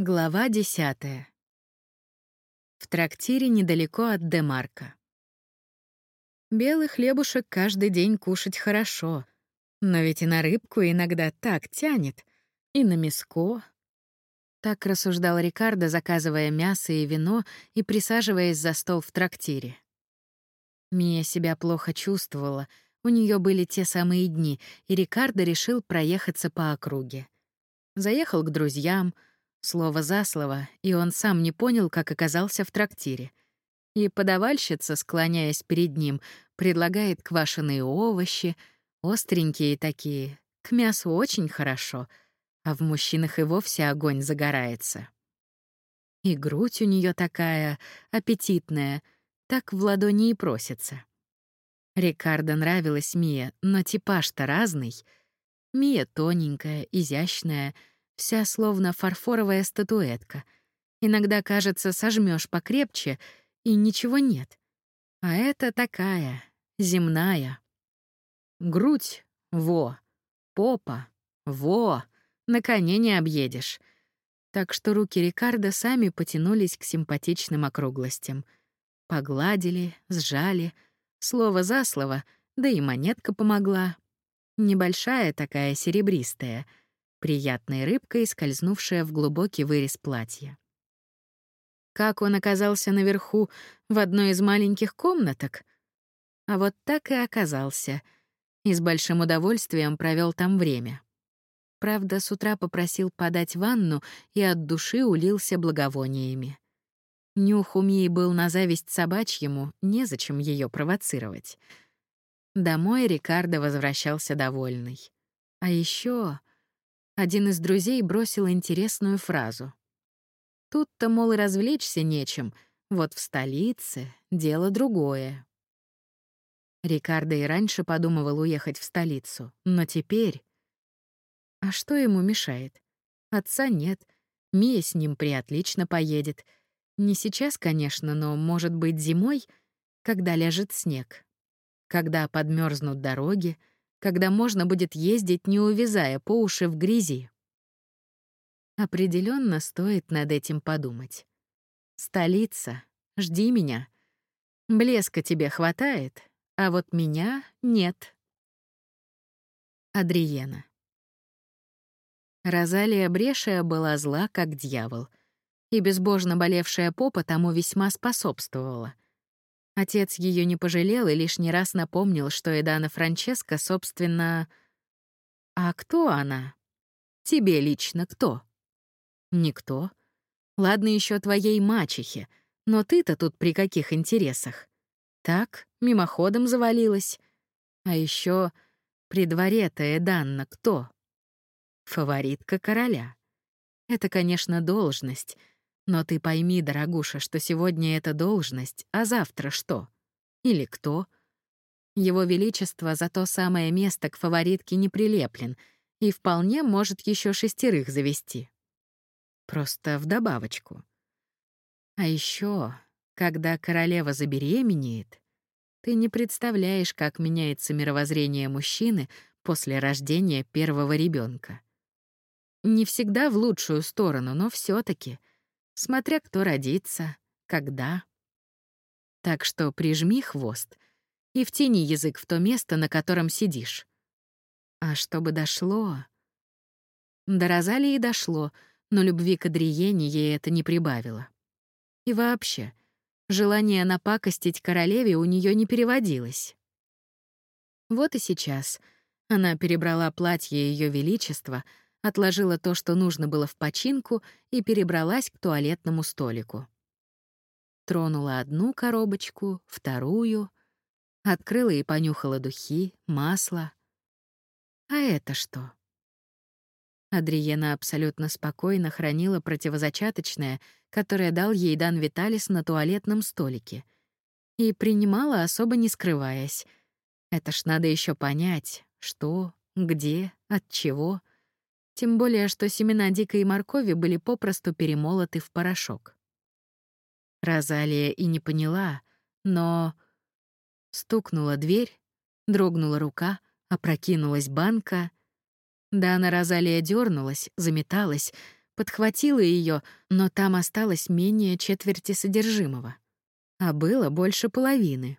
Глава десятая. В трактире недалеко от Демарка. Белый хлебушек каждый день кушать хорошо, но ведь и на рыбку иногда так тянет, и на мяско. Так рассуждал Рикардо, заказывая мясо и вино и присаживаясь за стол в трактире. Мия себя плохо чувствовала, у нее были те самые дни, и Рикардо решил проехаться по округе. Заехал к друзьям — Слово за слово, и он сам не понял, как оказался в трактире. И подавальщица, склоняясь перед ним, предлагает квашеные овощи, остренькие такие, к мясу очень хорошо, а в мужчинах и вовсе огонь загорается. И грудь у нее такая аппетитная, так в ладони и просится. Рикардо нравилась Мия, но типаж-то разный. Мия тоненькая, изящная — вся словно фарфоровая статуэтка. Иногда, кажется, сожмешь покрепче, и ничего нет. А это такая, земная. Грудь — во, попа — во, на коне не объедешь. Так что руки Рикардо сами потянулись к симпатичным округлостям. Погладили, сжали, слово за слово, да и монетка помогла. Небольшая такая серебристая — приятной рыбкой, скользнувшая в глубокий вырез платья. Как он оказался наверху в одной из маленьких комнаток? А вот так и оказался. И с большим удовольствием провел там время. Правда, с утра попросил подать ванну и от души улился благовониями. Нюх у Мии был на зависть собачьему, незачем ее провоцировать. Домой Рикардо возвращался довольный. А еще один из друзей бросил интересную фразу. Тут-то, мол, и развлечься нечем, вот в столице дело другое. Рикардо и раньше подумывал уехать в столицу, но теперь... А что ему мешает? Отца нет, Мия с ним приотлично поедет. Не сейчас, конечно, но, может быть, зимой, когда ляжет снег. Когда подмерзнут дороги, когда можно будет ездить, не увязая по уши в грязи. Определенно стоит над этим подумать. Столица, жди меня. Блеска тебе хватает, а вот меня нет. Адриена. Розалия Брешия была зла, как дьявол, и безбожно болевшая попа тому весьма способствовала — Отец ее не пожалел и лишний раз напомнил, что Эдана Франческа, собственно... А кто она? Тебе лично кто? Никто. Ладно еще твоей мачехе, но ты-то тут при каких интересах? Так, мимоходом завалилась. А еще при дворе-то Эданна кто? Фаворитка короля. Это, конечно, должность — но ты пойми, дорогуша, что сегодня это должность, а завтра что? Или кто? Его Величество за то самое место к фаворитке не прилеплен и вполне может еще шестерых завести. Просто вдобавочку. А еще, когда королева забеременеет, ты не представляешь, как меняется мировоззрение мужчины после рождения первого ребенка. Не всегда в лучшую сторону, но все таки смотря кто родится, когда. Так что прижми хвост и втяни язык в то место, на котором сидишь. А чтобы дошло... До Розалии дошло, но любви к Адриене ей это не прибавило. И вообще, желание напакостить королеве у нее не переводилось. Вот и сейчас она перебрала платье Ее Величества — отложила то, что нужно было в починку, и перебралась к туалетному столику. Тронула одну коробочку, вторую, открыла и понюхала духи, масло. А это что? Адриена абсолютно спокойно хранила противозачаточное, которое дал ей Дан Виталис на туалетном столике, и принимала, особо не скрываясь. Это ж надо еще понять, что, где, от чего. Тем более, что семена дикой моркови были попросту перемолоты в порошок. Розалия и не поняла, но... Стукнула дверь, дрогнула рука, опрокинулась банка. Дана Розалия дернулась, заметалась, подхватила ее, но там осталось менее четверти содержимого, а было больше половины.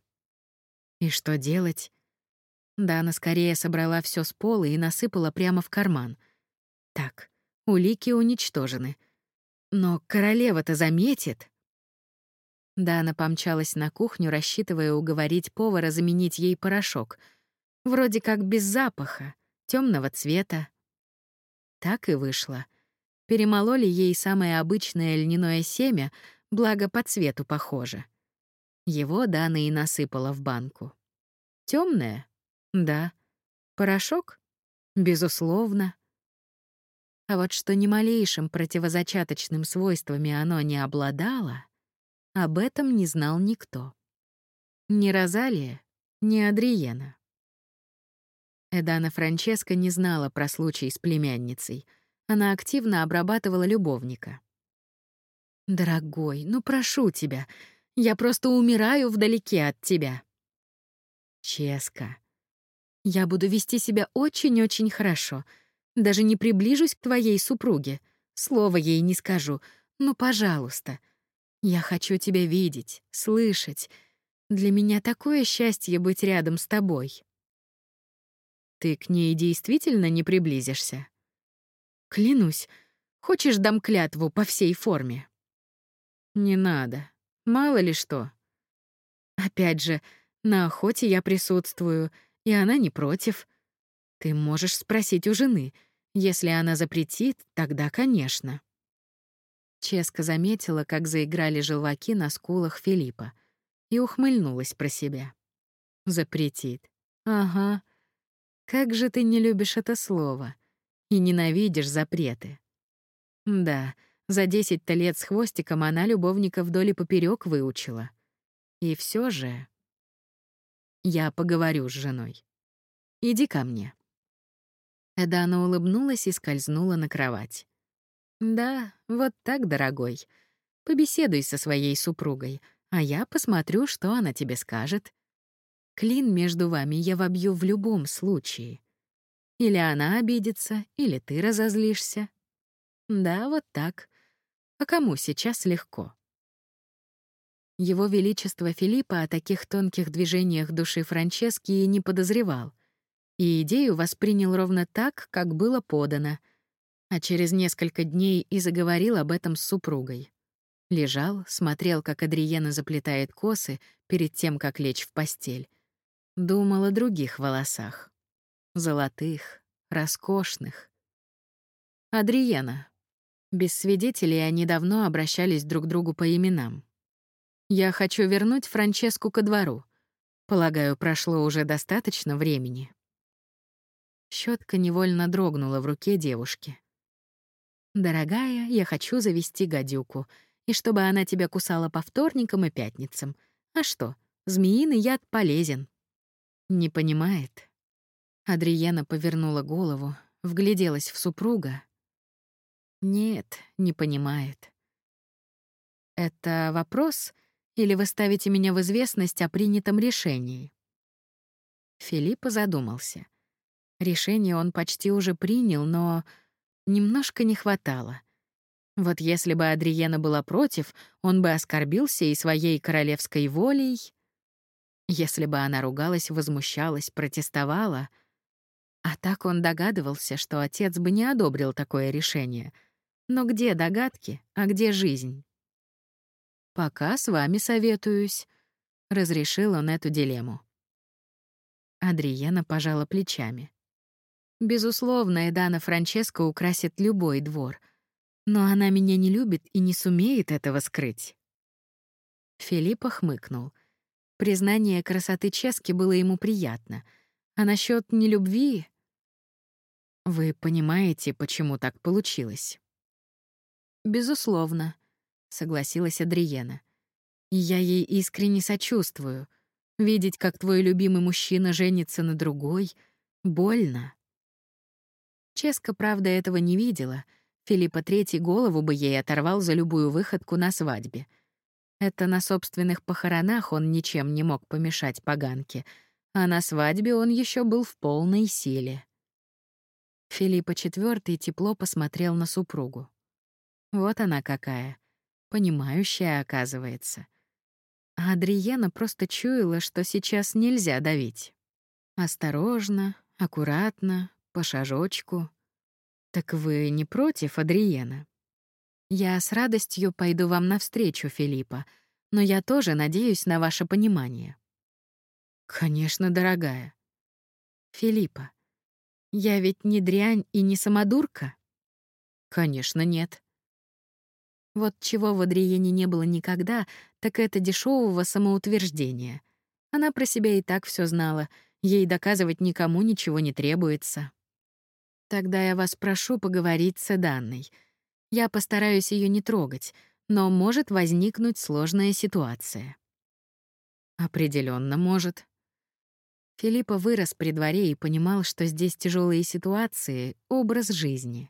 И что делать? Дана скорее собрала все с пола и насыпала прямо в карман. Так, улики уничтожены. Но королева-то заметит. Дана помчалась на кухню, рассчитывая уговорить повара заменить ей порошок. Вроде как без запаха, темного цвета. Так и вышло. Перемололи ей самое обычное льняное семя, благо по цвету похоже. Его Дана и насыпала в банку. Темное? Да. Порошок? Безусловно. А вот что ни малейшим противозачаточным свойствами оно не обладало, об этом не знал никто. Ни Розалия, ни Адриена. Эдана Франческа не знала про случай с племянницей — она активно обрабатывала любовника. «Дорогой, ну прошу тебя, я просто умираю вдалеке от тебя». «Ческа, я буду вести себя очень-очень хорошо. Даже не приближусь к твоей супруге. Слова ей не скажу. Ну, пожалуйста. Я хочу тебя видеть, слышать. Для меня такое счастье быть рядом с тобой». «Ты к ней действительно не приблизишься?» Клянусь. Хочешь, дам клятву по всей форме? Не надо. Мало ли что. Опять же, на охоте я присутствую, и она не против. Ты можешь спросить у жены. Если она запретит, тогда, конечно. Ческа заметила, как заиграли желваки на скулах Филиппа, и ухмыльнулась про себя. Запретит. Ага. Как же ты не любишь это слово и ненавидишь запреты. Да, за десять-то лет с хвостиком она любовника вдоль и поперёк выучила. И все же... Я поговорю с женой. Иди ко мне. Эдана улыбнулась и скользнула на кровать. Да, вот так, дорогой. Побеседуй со своей супругой, а я посмотрю, что она тебе скажет. Клин между вами я вобью в любом случае. Или она обидится, или ты разозлишься. Да, вот так. А кому сейчас легко? Его Величество Филиппа о таких тонких движениях души Франчески и не подозревал, и идею воспринял ровно так, как было подано, а через несколько дней и заговорил об этом с супругой. Лежал, смотрел, как Адриена заплетает косы перед тем, как лечь в постель. Думал о других волосах золотых, роскошных. Адриена. Без свидетелей они давно обращались друг к другу по именам. Я хочу вернуть Франческу ко двору. Полагаю, прошло уже достаточно времени. Щетка невольно дрогнула в руке девушки. «Дорогая, я хочу завести гадюку, и чтобы она тебя кусала по вторникам и пятницам. А что, змеиный яд полезен». Не понимает. Адриена повернула голову, вгляделась в супруга. Нет, не понимает. Это вопрос или вы ставите меня в известность о принятом решении? Филипп задумался. Решение он почти уже принял, но немножко не хватало. Вот если бы Адриена была против, он бы оскорбился и своей королевской волей. Если бы она ругалась, возмущалась, протестовала — а так он догадывался, что отец бы не одобрил такое решение. Но где догадки, а где жизнь? «Пока с вами советуюсь», — разрешил он эту дилемму. Адриена пожала плечами. Безусловно, Эдана Франческо украсит любой двор, но она меня не любит и не сумеет этого скрыть. Филиппа хмыкнул. Признание красоты Чески было ему приятно — а насчет нелюбви... Вы понимаете, почему так получилось? Безусловно, согласилась Адриена. Я ей искренне сочувствую. Видеть, как твой любимый мужчина женится на другой, больно. Ческа, правда, этого не видела. Филиппа Третий голову бы ей оторвал за любую выходку на свадьбе. Это на собственных похоронах он ничем не мог помешать поганке — а на свадьбе он еще был в полной силе. Филиппа IV тепло посмотрел на супругу. Вот она какая. Понимающая, оказывается. А Адриена просто чуяла, что сейчас нельзя давить. Осторожно, аккуратно, по шажочку. Так вы не против, Адриена? Я с радостью пойду вам навстречу, Филиппа, но я тоже надеюсь на ваше понимание. Конечно, дорогая. Филиппа, я ведь не дрянь и не самодурка? Конечно, нет. Вот чего в Адриене не было никогда, так это дешевого самоутверждения. Она про себя и так все знала, ей доказывать никому ничего не требуется. Тогда я вас прошу поговорить с Данной — я постараюсь ее не трогать, но может возникнуть сложная ситуация. Определенно может. Филиппа вырос при дворе и понимал, что здесь тяжелые ситуации — образ жизни.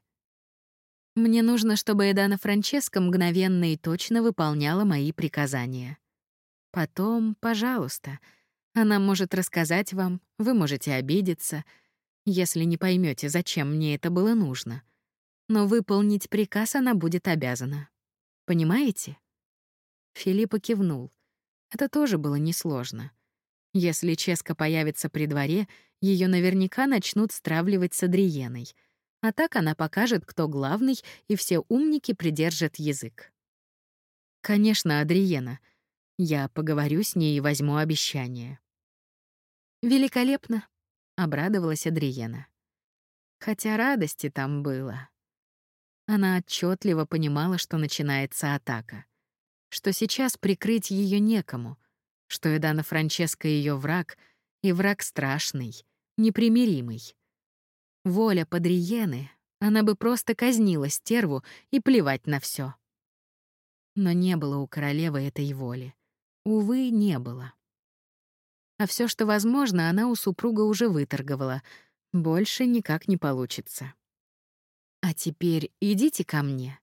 Мне нужно, чтобы Эдана Франческа мгновенно и точно выполняла мои приказания. Потом, пожалуйста, она может рассказать вам, вы можете обидеться, если не поймете, зачем мне это было нужно но выполнить приказ она будет обязана. Понимаете? Филиппа кивнул. Это тоже было несложно. Если Ческа появится при дворе, ее наверняка начнут стравливать с Адриеной. А так она покажет, кто главный, и все умники придержат язык. Конечно, Адриена. Я поговорю с ней и возьму обещание. Великолепно, обрадовалась Адриена. Хотя радости там было. Она отчетливо понимала, что начинается атака, что сейчас прикрыть ее некому, что Эдана Франческо ее враг, и враг страшный, непримиримый. Воля Падриены, она бы просто казнила стерву и плевать на все. Но не было у королевы этой воли. Увы, не было. А все, что возможно, она у супруга уже выторговала. Больше никак не получится. А теперь идите ко мне.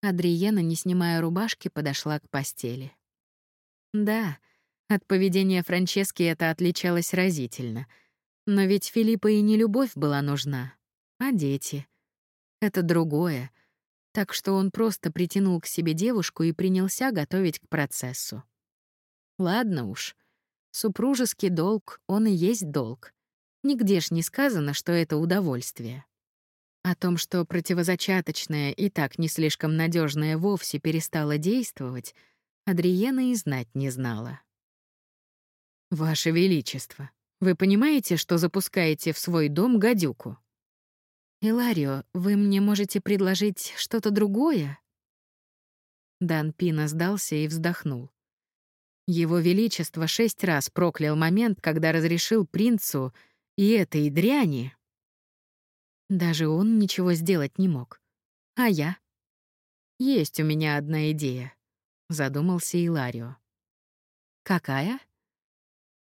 Адриена, не снимая рубашки, подошла к постели. Да, от поведения Франчески это отличалось разительно. Но ведь Филиппа и не любовь была нужна, а дети. Это другое. Так что он просто притянул к себе девушку и принялся готовить к процессу. Ладно уж. Супружеский долг, он и есть долг. Нигде ж не сказано, что это удовольствие. О том, что противозачаточное и так не слишком надежное вовсе перестало действовать, Адриена и знать не знала. «Ваше Величество, вы понимаете, что запускаете в свой дом гадюку?» «Иларио, вы мне можете предложить что-то другое?» Дан Пина сдался и вздохнул. Его Величество шесть раз проклял момент, когда разрешил принцу и этой дряни даже он ничего сделать не мог. А я? Есть у меня одна идея, задумался Иларио. Какая?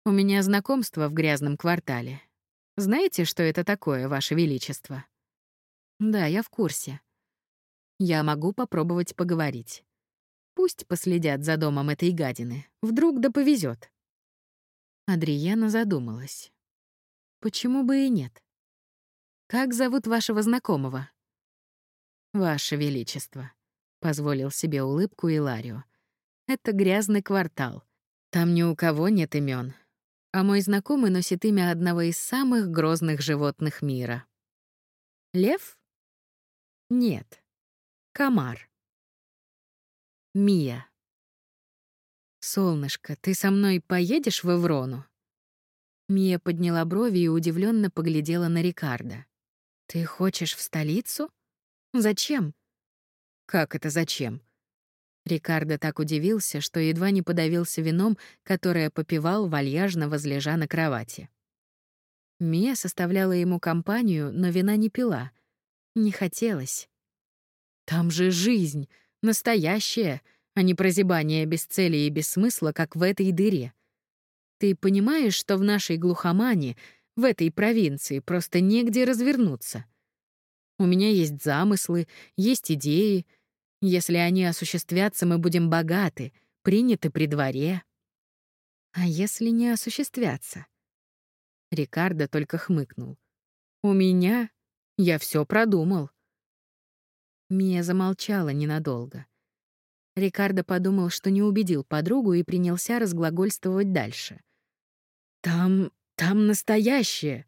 У меня знакомство в грязном квартале. Знаете, что это такое, ваше величество? Да, я в курсе. Я могу попробовать поговорить. Пусть последят за домом этой гадины. Вдруг да повезет. Адриена задумалась. Почему бы и нет? Как зовут вашего знакомого? Ваше величество, позволил себе улыбку Иларио. Это грязный квартал. Там ни у кого нет имен. А мой знакомый носит имя одного из самых грозных животных мира. Лев? Нет. Комар. Мия. Солнышко, ты со мной поедешь в Эврону? Мия подняла брови и удивленно поглядела на Рикардо. Ты хочешь в столицу? Зачем? Как это зачем? Рикардо так удивился, что едва не подавился вином, которое попивал вальяжно возлежа на кровати. Мия составляла ему компанию, но вина не пила. Не хотелось. Там же жизнь, настоящая, а не прозябание без цели и без смысла, как в этой дыре. Ты понимаешь, что в нашей глухомане — в этой провинции просто негде развернуться. У меня есть замыслы, есть идеи. Если они осуществятся, мы будем богаты, приняты при дворе. А если не осуществятся? Рикардо только хмыкнул. У меня я все продумал. Мия замолчала ненадолго. Рикардо подумал, что не убедил подругу и принялся разглагольствовать дальше. «Там... там настоящее.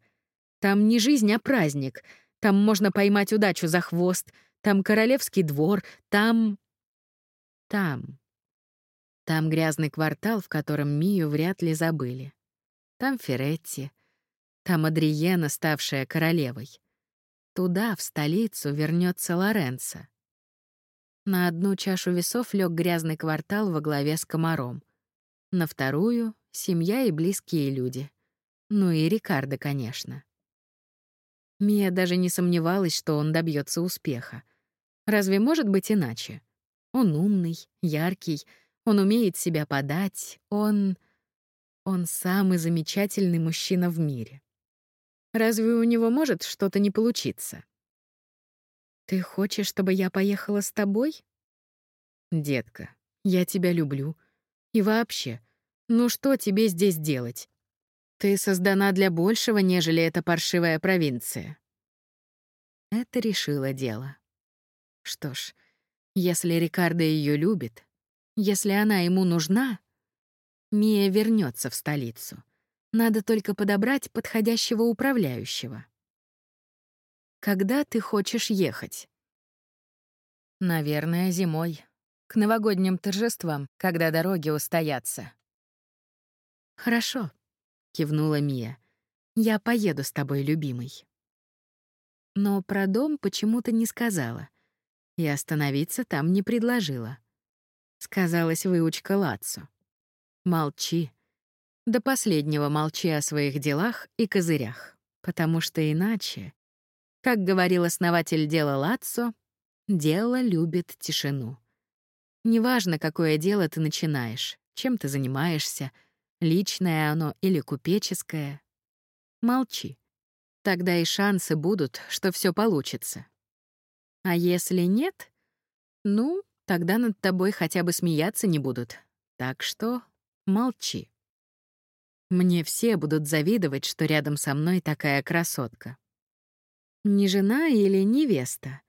Там не жизнь, а праздник. Там можно поймать удачу за хвост. Там королевский двор. Там... там...» Там грязный квартал, в котором Мию вряд ли забыли. Там Феретти. Там Адриена, ставшая королевой. Туда, в столицу, вернется Лоренцо. На одну чашу весов лег грязный квартал во главе с комаром. На вторую — семья и близкие люди. Ну и Рикардо, конечно. Мия даже не сомневалась, что он добьется успеха. Разве может быть иначе? Он умный, яркий, он умеет себя подать, он... Он самый замечательный мужчина в мире. Разве у него может что-то не получиться? Ты хочешь, чтобы я поехала с тобой? Детка, я тебя люблю. И вообще, ну что тебе здесь делать? Ты создана для большего, нежели эта паршивая провинция. Это решило дело. Что ж, если Рикардо ее любит, если она ему нужна, Мия вернется в столицу. Надо только подобрать подходящего управляющего. Когда ты хочешь ехать? Наверное, зимой. К новогодним торжествам, когда дороги устоятся. Хорошо, кивнула Мия. Я поеду с тобой, любимый. Но про дом почему-то не сказала. И остановиться там не предложила. Сказалась выучка Лацу. Молчи. До последнего молчи о своих делах и козырях, потому что иначе, как говорил основатель дела Лацо, дело любит тишину. Неважно, какое дело ты начинаешь, чем ты занимаешься, личное оно или купеческое. Молчи. Тогда и шансы будут, что все получится. А если нет, ну, Тогда над тобой хотя бы смеяться не будут. Так что молчи. Мне все будут завидовать, что рядом со мной такая красотка. Не жена или невеста?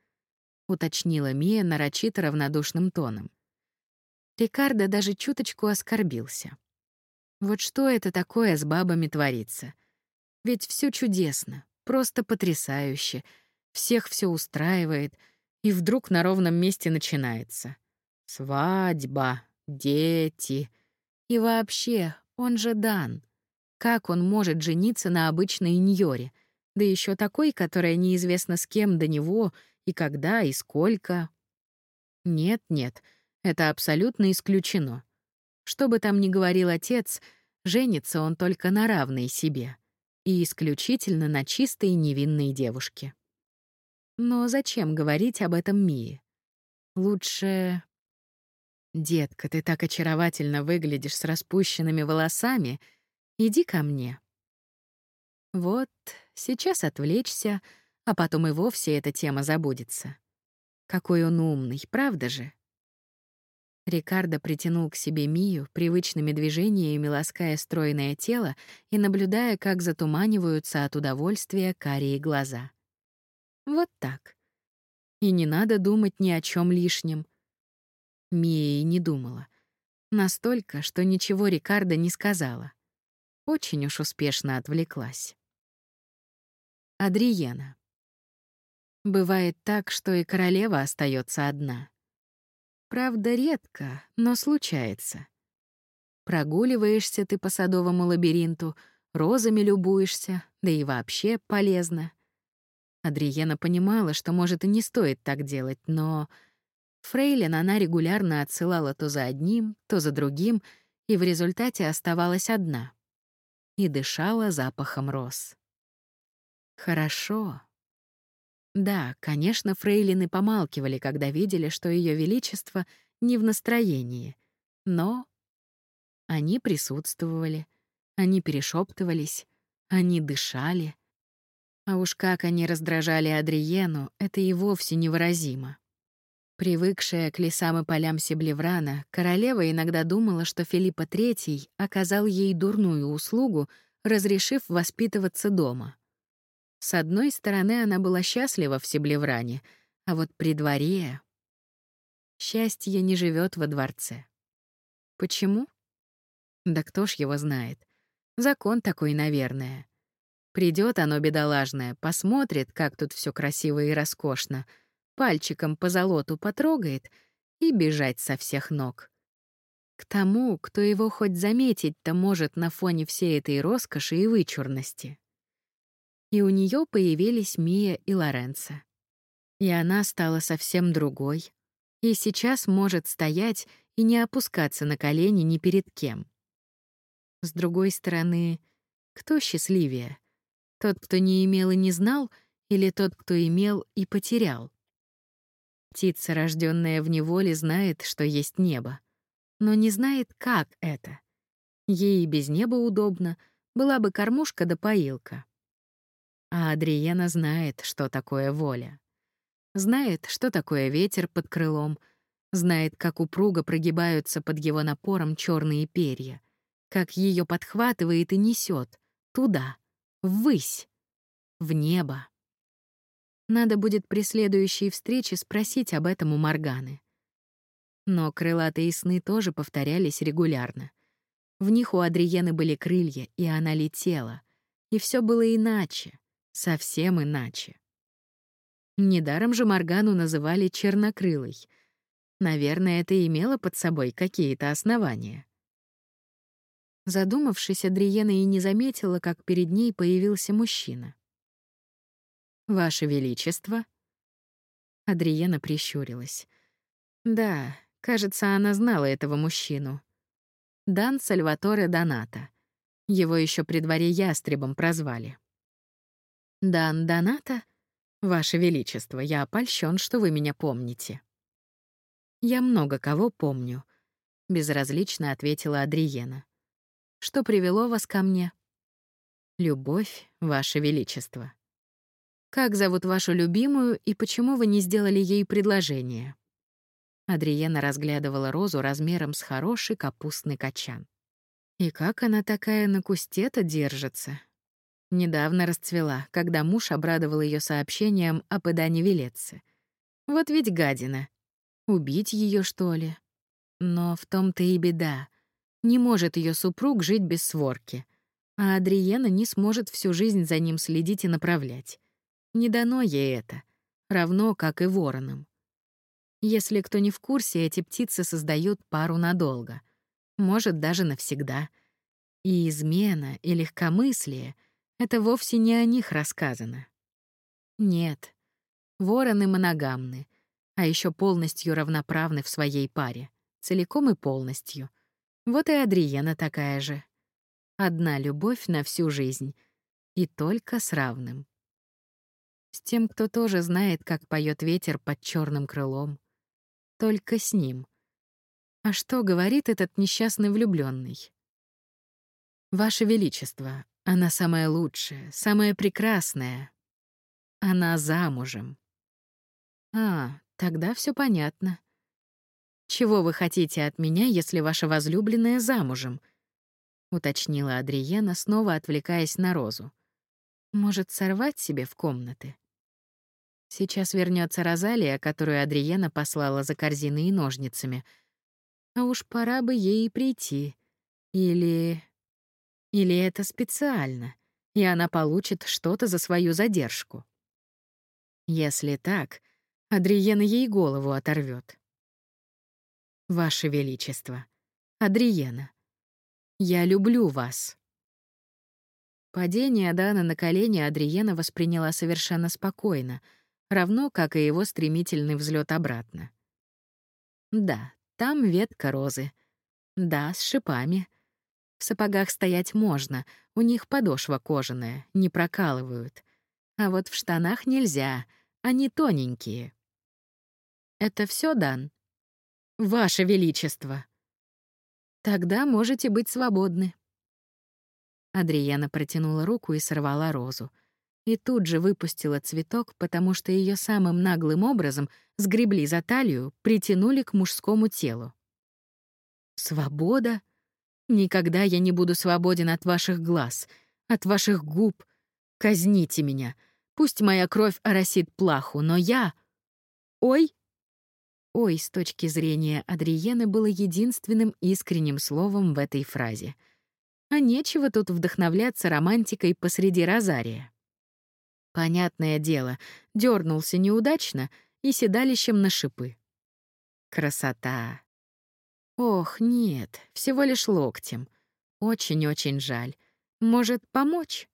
уточнила Мия нарочито равнодушным тоном. Рикардо даже чуточку оскорбился. Вот что это такое с бабами творится? Ведь все чудесно, просто потрясающе. Всех все устраивает — и вдруг на ровном месте начинается. Свадьба, дети. И вообще, он же Дан. Как он может жениться на обычной Ньоре? Да еще такой, которая неизвестно с кем до него, и когда, и сколько. Нет-нет, это абсолютно исключено. Что бы там ни говорил отец, женится он только на равной себе и исключительно на чистой невинной девушке. Но зачем говорить об этом Мии? Лучше... «Детка, ты так очаровательно выглядишь с распущенными волосами. Иди ко мне». Вот, сейчас отвлечься, а потом и вовсе эта тема забудется. Какой он умный, правда же? Рикардо притянул к себе Мию, привычными движениями лаская стройное тело и наблюдая, как затуманиваются от удовольствия карие глаза. Вот так. И не надо думать ни о чем лишнем. Мия и не думала. Настолько, что ничего Рикардо не сказала. Очень уж успешно отвлеклась. Адриена. Бывает так, что и королева остается одна. Правда, редко, но случается. Прогуливаешься ты по садовому лабиринту, розами любуешься, да и вообще полезно — Адриена понимала, что, может, и не стоит так делать, но... Фрейлин она регулярно отсылала то за одним, то за другим, и в результате оставалась одна. И дышала запахом роз. Хорошо. Да, конечно, фрейлины помалкивали, когда видели, что Ее Величество не в настроении. Но они присутствовали, они перешептывались, они дышали — а уж как они раздражали Адриену, это и вовсе невыразимо. Привыкшая к лесам и полям Себлеврана, королева иногда думала, что Филиппа III оказал ей дурную услугу, разрешив воспитываться дома. С одной стороны, она была счастлива в Себлевране, А вот при дворе счастье не живет во дворце. Почему? Да кто ж его знает. Закон такой, наверное. Придет оно бедолажное, посмотрит, как тут все красиво и роскошно, пальчиком по золоту потрогает и бежать со всех ног. К тому, кто его хоть заметить-то может на фоне всей этой роскоши и вычурности. И у нее появились Мия и Лоренцо. И она стала совсем другой. И сейчас может стоять и не опускаться на колени ни перед кем. С другой стороны, кто счастливее? Тот, кто не имел и не знал, или тот, кто имел и потерял? Птица, рожденная в неволе, знает, что есть небо, но не знает, как это. Ей и без неба удобно, была бы кормушка да поилка. А Адриена знает, что такое воля. Знает, что такое ветер под крылом, знает, как упруго прогибаются под его напором черные перья — как ее подхватывает и несет туда, ввысь, в небо. Надо будет при следующей встрече спросить об этом у Морганы. Но крылатые сны тоже повторялись регулярно. В них у Адриены были крылья, и она летела. И все было иначе, совсем иначе. Недаром же Моргану называли чернокрылой. Наверное, это имело под собой какие-то основания. Задумавшись, Адриена и не заметила, как перед ней появился мужчина. «Ваше Величество?» Адриена прищурилась. Да, кажется, она знала этого мужчину. Дан Сальваторе Доната. Его еще при дворе ястребом прозвали. «Дан Доната? Ваше Величество, я опольщен, что вы меня помните». «Я много кого помню», — безразлично ответила Адриена. Что привело вас ко мне? Любовь, ваше величество. Как зовут вашу любимую и почему вы не сделали ей предложение? Адриена разглядывала розу размером с хороший капустный качан. И как она такая на кусте-то держится? Недавно расцвела, когда муж обрадовал ее сообщением о пыдане Велецы. Вот ведь гадина. Убить ее что ли? Но в том-то и беда. Не может ее супруг жить без сворки, а Адриена не сможет всю жизнь за ним следить и направлять. Не дано ей это, равно как и воронам. Если кто не в курсе, эти птицы создают пару надолго, может, даже навсегда. И измена, и легкомыслие — это вовсе не о них рассказано. Нет, вороны моногамны, а еще полностью равноправны в своей паре, целиком и полностью — вот и Адриена такая же. Одна любовь на всю жизнь. И только с равным. С тем, кто тоже знает, как поет ветер под черным крылом. Только с ним. А что говорит этот несчастный влюбленный? Ваше Величество, она самая лучшая, самая прекрасная. Она замужем. А, тогда все понятно. «Чего вы хотите от меня, если ваша возлюбленная замужем?» — уточнила Адриена, снова отвлекаясь на Розу. «Может, сорвать себе в комнаты?» Сейчас вернется Розалия, которую Адриена послала за корзиной и ножницами. А уж пора бы ей прийти. Или... Или это специально, и она получит что-то за свою задержку. Если так, Адриена ей голову оторвет. Ваше Величество. Адриена. Я люблю вас. Падение Дана на колени Адриена восприняла совершенно спокойно, равно как и его стремительный взлет обратно. Да, там ветка розы. Да, с шипами. В сапогах стоять можно, у них подошва кожаная, не прокалывают. А вот в штанах нельзя, они тоненькие. Это все, Дан? Ваше Величество. Тогда можете быть свободны. Адриана протянула руку и сорвала розу. И тут же выпустила цветок, потому что ее самым наглым образом сгребли за талию, притянули к мужскому телу. Свобода? Никогда я не буду свободен от ваших глаз, от ваших губ. Казните меня. Пусть моя кровь оросит плаху, но я «Ой!» «Ой» с точки зрения Адриены было единственным искренним словом в этой фразе. А нечего тут вдохновляться романтикой посреди розария. Понятное дело, дернулся неудачно и седалищем на шипы. Красота. Ох, нет, всего лишь локтем. Очень-очень жаль. Может, помочь?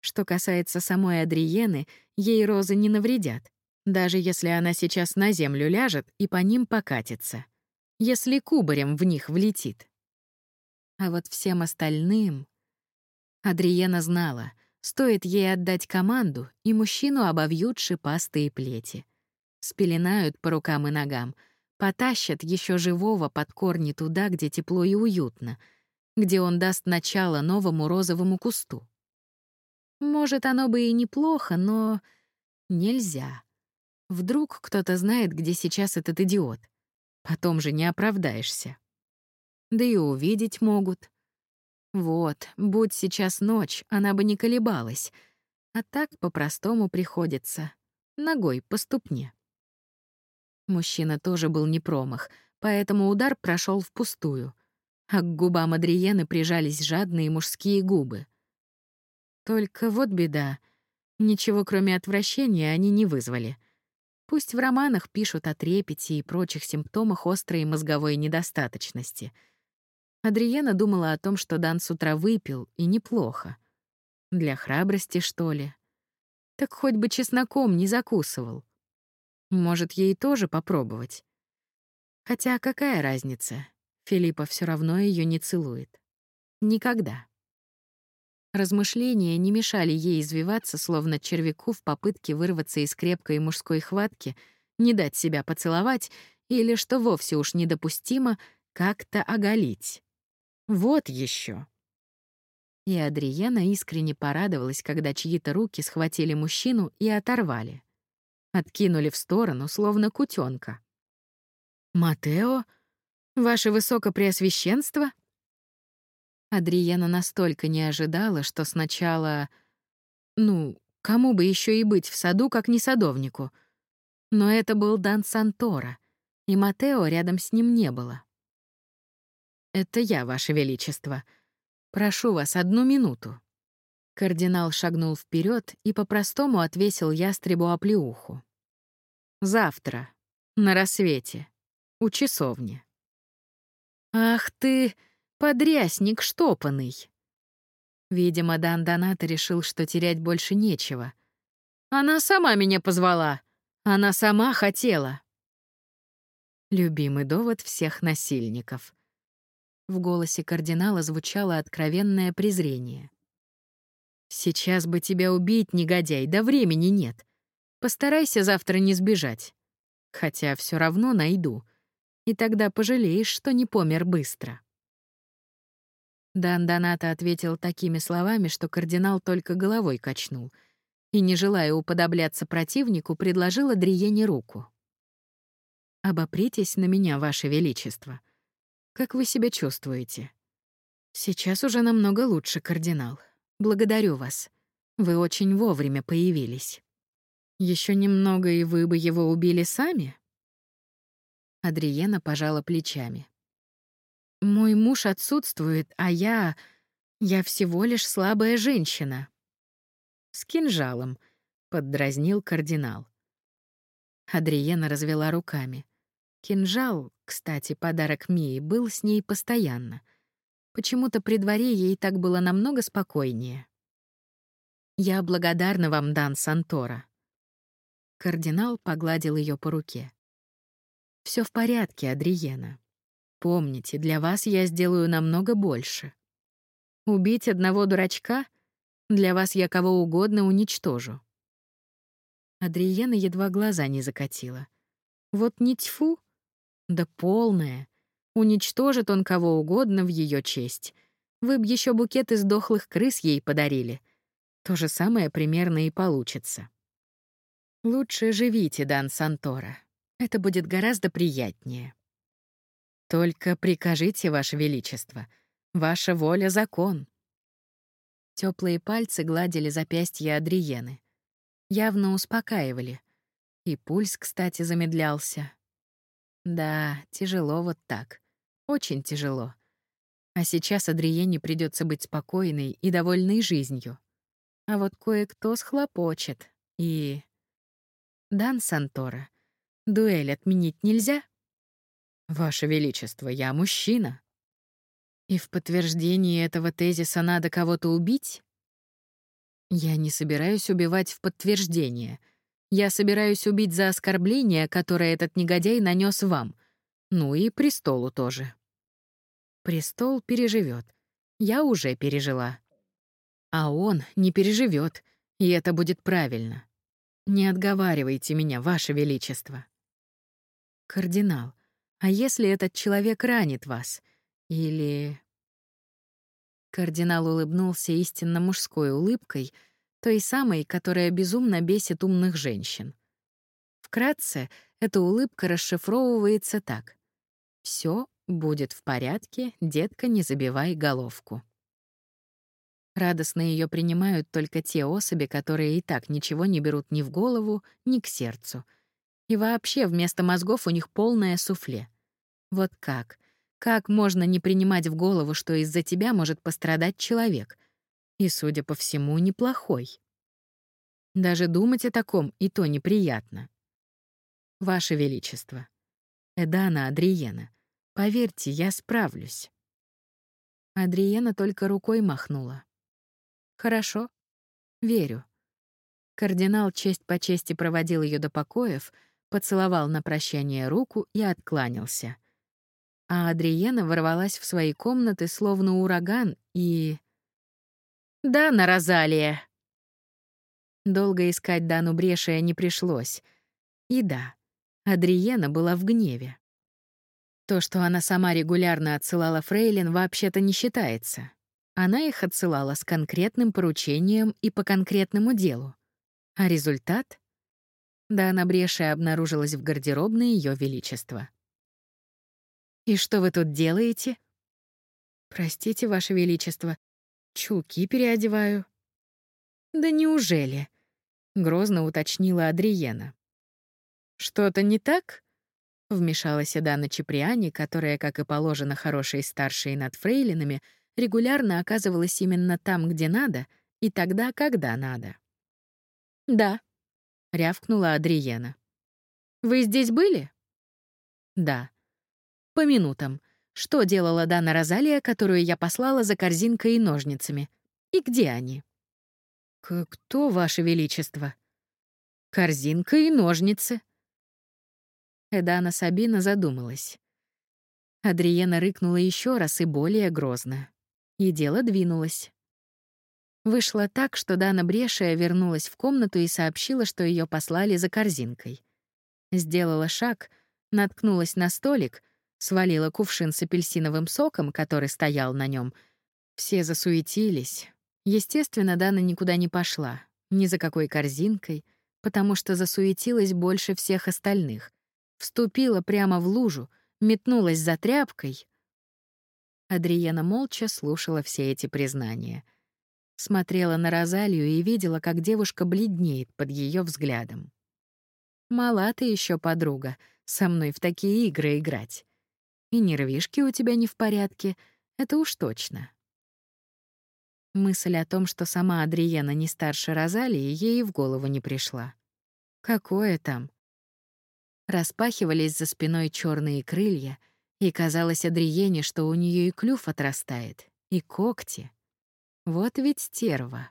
Что касается самой Адриены, ей розы не навредят, даже если она сейчас на землю ляжет и по ним покатится. Если кубарем в них влетит. А вот всем остальным... Адриена знала, стоит ей отдать команду, и мужчину обовьют шипастые плети. Спеленают по рукам и ногам — потащат еще живого под корни туда, где тепло и уютно, где он даст начало новому розовому кусту. Может, оно бы и неплохо, но нельзя. Вдруг кто-то знает, где сейчас этот идиот. Потом же не оправдаешься. Да и увидеть могут. Вот, будь сейчас ночь, она бы не колебалась. А так по-простому приходится. Ногой по ступне. Мужчина тоже был не промах, поэтому удар прошел впустую. А к губам Адриены прижались жадные мужские губы. Только вот беда. Ничего, кроме отвращения, они не вызвали. Пусть в романах пишут о трепете и прочих симптомах острой мозговой недостаточности. Адриена думала о том, что Дан с утра выпил, и неплохо. Для храбрости, что ли? Так хоть бы чесноком не закусывал. Может, ей тоже попробовать? Хотя какая разница? Филиппа все равно ее не целует. Никогда. Размышления не мешали ей извиваться, словно червяку в попытке вырваться из крепкой мужской хватки, не дать себя поцеловать или, что вовсе уж недопустимо, как-то оголить. Вот еще. И Адриена искренне порадовалась, когда чьи-то руки схватили мужчину и оторвали откинули в сторону, словно кутенка. «Матео? Ваше Высокопреосвященство?» Адриена настолько не ожидала, что сначала... Ну, кому бы еще и быть в саду, как не садовнику. Но это был Дан Сантора, и Матео рядом с ним не было. «Это я, Ваше Величество. Прошу вас одну минуту». Кардинал шагнул вперед и по-простому отвесил ястребу оплеуху. Завтра, на рассвете, у часовни. Ах ты, подрясник штопанный. Видимо, Дан Доната решил, что терять больше нечего. Она сама меня позвала. Она сама хотела. Любимый довод всех насильников. В голосе кардинала звучало откровенное презрение. «Сейчас бы тебя убить, негодяй, да времени нет. Постарайся завтра не сбежать. Хотя все равно найду. И тогда пожалеешь, что не помер быстро. Дан Доната ответил такими словами, что кардинал только головой качнул и, не желая уподобляться противнику, предложил Адриене руку. «Обопритесь на меня, Ваше Величество. Как вы себя чувствуете?» «Сейчас уже намного лучше, кардинал. Благодарю вас. Вы очень вовремя появились». Еще немного, и вы бы его убили сами? Адриена пожала плечами. Мой муж отсутствует, а я... Я всего лишь слабая женщина. С кинжалом, поддразнил кардинал. Адриена развела руками. Кинжал, кстати, подарок Мии, был с ней постоянно. Почему-то при дворе ей так было намного спокойнее. «Я благодарна вам, Дан Сантора», Кардинал погладил ее по руке. Все в порядке, Адриена. Помните, для вас я сделаю намного больше. Убить одного дурачка? Для вас я кого угодно уничтожу. Адриена едва глаза не закатила. Вот не тьфу, да полная. Уничтожит он кого угодно в ее честь. Вы б еще букет из дохлых крыс ей подарили. То же самое примерно и получится. Лучше живите, Дан Сантора. Это будет гораздо приятнее. Только прикажите, Ваше Величество. Ваша воля — закон. Теплые пальцы гладили запястье Адриены. Явно успокаивали. И пульс, кстати, замедлялся. Да, тяжело вот так. Очень тяжело. А сейчас Адриене придется быть спокойной и довольной жизнью. А вот кое-кто схлопочет. И... Дан Сантора, дуэль отменить нельзя? Ваше Величество, я мужчина. И в подтверждении этого тезиса надо кого-то убить? Я не собираюсь убивать в подтверждение. Я собираюсь убить за оскорбление, которое этот негодяй нанес вам. Ну и престолу тоже. Престол переживет. Я уже пережила. А он не переживет, и это будет правильно. Не отговаривайте меня, Ваше Величество. Кардинал, а если этот человек ранит вас? Или... Кардинал улыбнулся истинно мужской улыбкой, той самой, которая безумно бесит умных женщин. Вкратце, эта улыбка расшифровывается так. Все будет в порядке, детка, не забивай головку». Радостно ее принимают только те особи, которые и так ничего не берут ни в голову, ни к сердцу. И вообще вместо мозгов у них полное суфле. Вот как? Как можно не принимать в голову, что из-за тебя может пострадать человек? И, судя по всему, неплохой. Даже думать о таком и то неприятно. Ваше Величество. Эдана Адриена. Поверьте, я справлюсь. Адриена только рукой махнула. Хорошо. Верю. Кардинал честь по чести проводил ее до покоев, поцеловал на прощание руку и откланялся а Адриена ворвалась в свои комнаты, словно ураган, и... «Да, на Розалия!» Долго искать Дану Брешия не пришлось. И да, Адриена была в гневе. То, что она сама регулярно отсылала фрейлин, вообще-то не считается. Она их отсылала с конкретным поручением и по конкретному делу. А результат? Дана Брешия обнаружилась в гардеробной Ее Величества. «И что вы тут делаете?» «Простите, Ваше Величество, чулки переодеваю». «Да неужели?» — грозно уточнила Адриена. «Что-то не так?» — вмешалась Дана Чеприани, которая, как и положено хорошей старшей над фрейлинами, регулярно оказывалась именно там, где надо, и тогда, когда надо. «Да», — рявкнула Адриена. «Вы здесь были?» «Да», по минутам. Что делала Дана Розалия, которую я послала за корзинкой и ножницами? И где они? «Кто, Ваше Величество?» «Корзинка и ножницы». Эдана Сабина задумалась. Адриена рыкнула еще раз и более грозно. И дело двинулось. Вышло так, что Дана Брешия вернулась в комнату и сообщила, что ее послали за корзинкой. Сделала шаг, наткнулась на столик — свалила кувшин с апельсиновым соком, который стоял на нем. Все засуетились. Естественно, Дана никуда не пошла, ни за какой корзинкой, потому что засуетилась больше всех остальных. Вступила прямо в лужу, метнулась за тряпкой. Адриена молча слушала все эти признания. Смотрела на Розалию и видела, как девушка бледнеет под ее взглядом. «Мала ты еще, подруга, со мной в такие игры играть и нервишки у тебя не в порядке, это уж точно. Мысль о том, что сама Адриена не старше Розалии, ей в голову не пришла. Какое там? Распахивались за спиной черные крылья, и казалось Адриене, что у нее и клюв отрастает, и когти. Вот ведь стерва.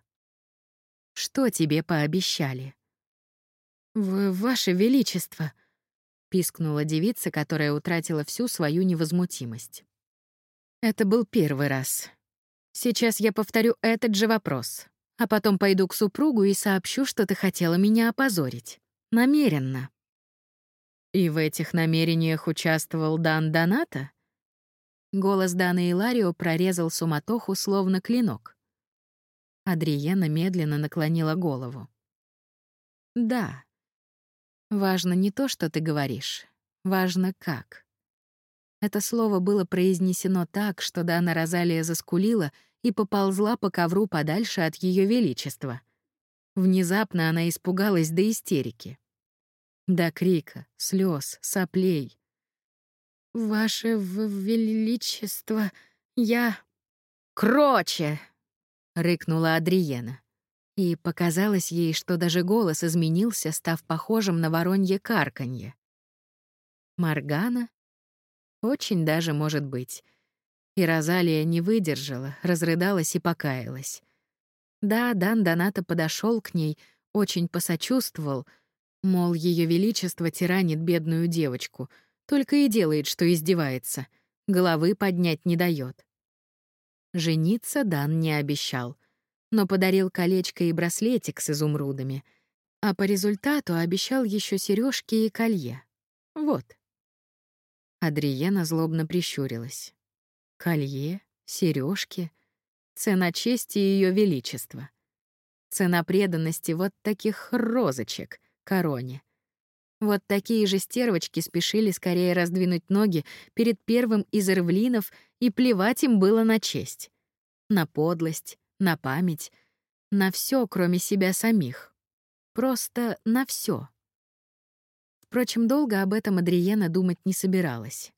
Что тебе пообещали? «В ваше величество», пискнула девица, которая утратила всю свою невозмутимость. Это был первый раз. Сейчас я повторю этот же вопрос, а потом пойду к супругу и сообщу, что ты хотела меня опозорить. Намеренно. И в этих намерениях участвовал Дан Доната? Голос Дана Иларио прорезал суматоху, словно клинок. Адриена медленно наклонила голову. «Да», Важно не то, что ты говоришь, важно как. Это слово было произнесено так, что Дана Розалия заскулила и поползла по ковру подальше от Ее Величества. Внезапно она испугалась до истерики. До крика, слез, соплей. «Ваше Величество, я...» «Кроче!» — рыкнула Адриена. И показалось ей, что даже голос изменился, став похожим на воронье карканье. Маргана? Очень даже может быть. И Розалия не выдержала, разрыдалась и покаялась. Да, Дан Доната подошел к ней, очень посочувствовал, мол, Ее Величество тиранит бедную девочку, только и делает, что издевается, головы поднять не дает. Жениться Дан не обещал, но подарил колечко и браслетик с изумрудами, а по результату обещал еще сережки и колье. Вот. Адриена злобно прищурилась. Колье, сережки, цена чести ее величества. Цена преданности вот таких розочек короне. Вот такие же стервочки спешили скорее раздвинуть ноги перед первым из эрвлинов, и плевать им было на честь. На подлость, на память, на все, кроме себя самих. Просто на все. Впрочем, долго об этом Адриена думать не собиралась.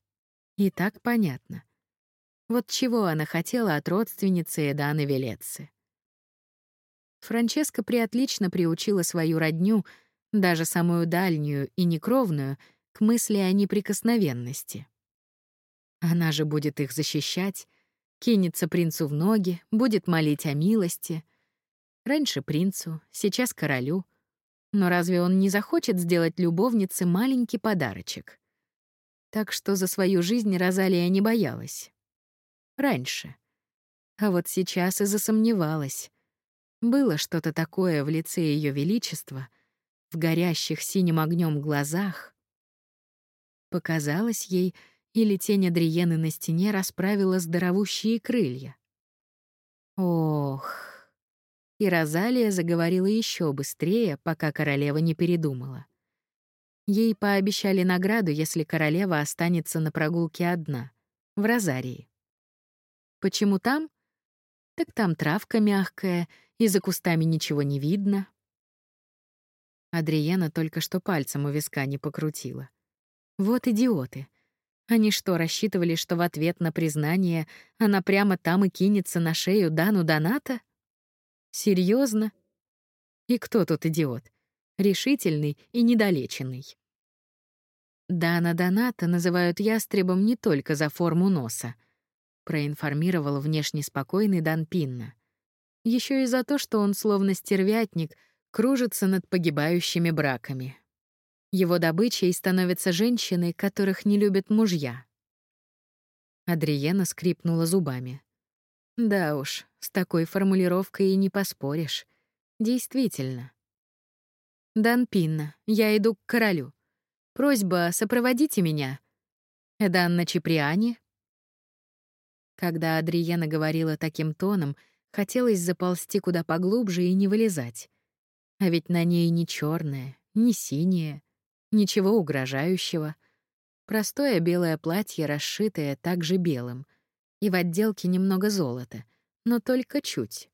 И так понятно. Вот чего она хотела от родственницы Эданы Велецы. Франческа приотлично приучила свою родню, даже самую дальнюю и некровную, к мысли о неприкосновенности. Она же будет их защищать, кинется принцу в ноги, будет молить о милости. Раньше принцу, сейчас королю. Но разве он не захочет сделать любовнице маленький подарочек? Так что за свою жизнь Розалия не боялась. Раньше. А вот сейчас и засомневалась. Было что-то такое в лице Ее Величества, в горящих синим огнем глазах. Показалось ей, или тень Адриены на стене расправила здоровущие крылья. Ох. И Розалия заговорила еще быстрее, пока королева не передумала. Ей пообещали награду, если королева останется на прогулке одна, в Розарии. Почему там? Так там травка мягкая, и за кустами ничего не видно. Адриена только что пальцем у виска не покрутила. Вот идиоты. Они что, рассчитывали, что в ответ на признание она прямо там и кинется на шею Дану Доната? Серьезно? И кто тут идиот? решительный и недолеченный. Дана Доната называют ястребом не только за форму носа, проинформировал внешне спокойный Дан Пинна. Еще и за то, что он словно стервятник кружится над погибающими браками. Его добычей становятся женщины, которых не любят мужья. Адриена скрипнула зубами. Да уж, с такой формулировкой и не поспоришь. Действительно. «Дан Пинна, я иду к королю. Просьба, сопроводите меня. Эданна Чиприани?» Когда Адриена говорила таким тоном, хотелось заползти куда поглубже и не вылезать. А ведь на ней не черное, не синее, ничего угрожающего. Простое белое платье, расшитое также белым, и в отделке немного золота, но только чуть.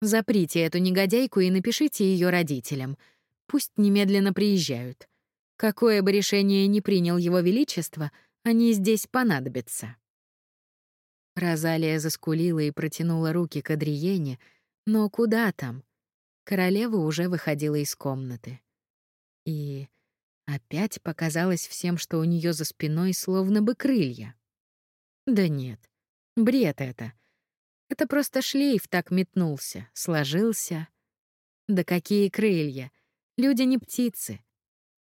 Заприте эту негодяйку и напишите ее родителям. Пусть немедленно приезжают. Какое бы решение ни принял его величество, они здесь понадобятся. Розалия заскулила и протянула руки к Адриене, но куда там? Королева уже выходила из комнаты. И опять показалось всем, что у нее за спиной словно бы крылья. Да нет, бред это — это просто шлейф так метнулся, сложился. Да какие крылья! Люди не птицы.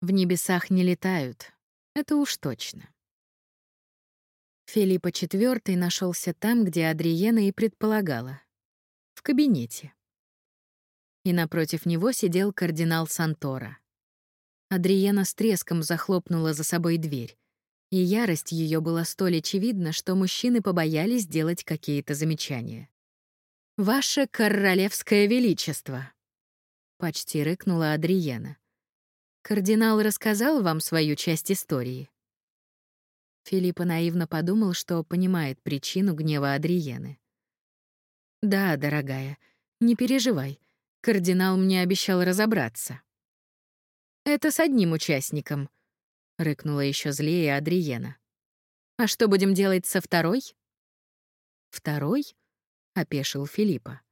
В небесах не летают. Это уж точно. Филиппа IV нашелся там, где Адриена и предполагала. В кабинете. И напротив него сидел кардинал Сантора. Адриена с треском захлопнула за собой дверь и ярость ее была столь очевидна, что мужчины побоялись делать какие-то замечания. «Ваше королевское величество!» — почти рыкнула Адриена. «Кардинал рассказал вам свою часть истории?» Филиппа наивно подумал, что понимает причину гнева Адриены. «Да, дорогая, не переживай. Кардинал мне обещал разобраться». Это с одним участником, рыкнула еще злее Адриена. А что будем делать со второй? Второй? опешил Филиппа.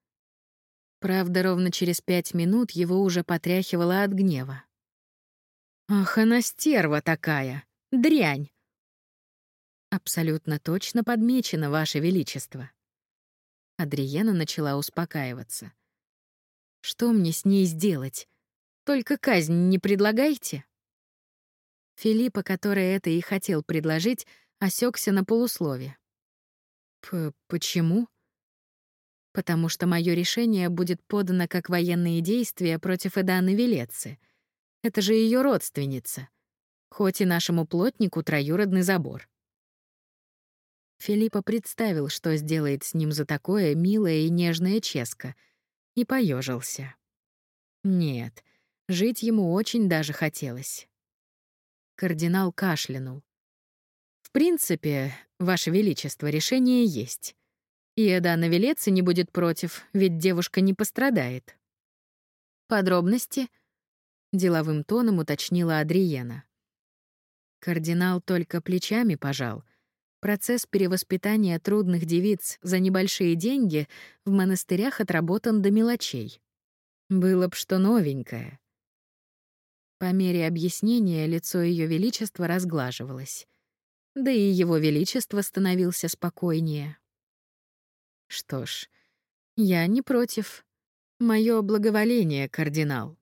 Правда, ровно через пять минут его уже потряхивало от гнева. «Ах, она стерва такая! Дрянь!» «Абсолютно точно подмечено, Ваше Величество». Адриена начала успокаиваться. «Что мне с ней сделать? Только казнь не предлагайте?» Филиппа, который это и хотел предложить, осекся на полуслове. «Почему?» «Потому что мое решение будет подано как военные действия против Эданы Велецы. Это же ее родственница. Хоть и нашему плотнику троюродный забор». Филиппа представил, что сделает с ним за такое милое и нежное ческо, и поежился. Нет, жить ему очень даже хотелось. Кардинал кашлянул. В принципе, Ваше Величество, решение есть. И Эдана Велеца не будет против, ведь девушка не пострадает. Подробности? Деловым тоном уточнила Адриена. Кардинал только плечами пожал — Процесс перевоспитания трудных девиц за небольшие деньги в монастырях отработан до мелочей. Было б что новенькое. По мере объяснения лицо Ее Величества разглаживалось. Да и Его Величество становился спокойнее. Что ж, я не против. Мое благоволение, кардинал.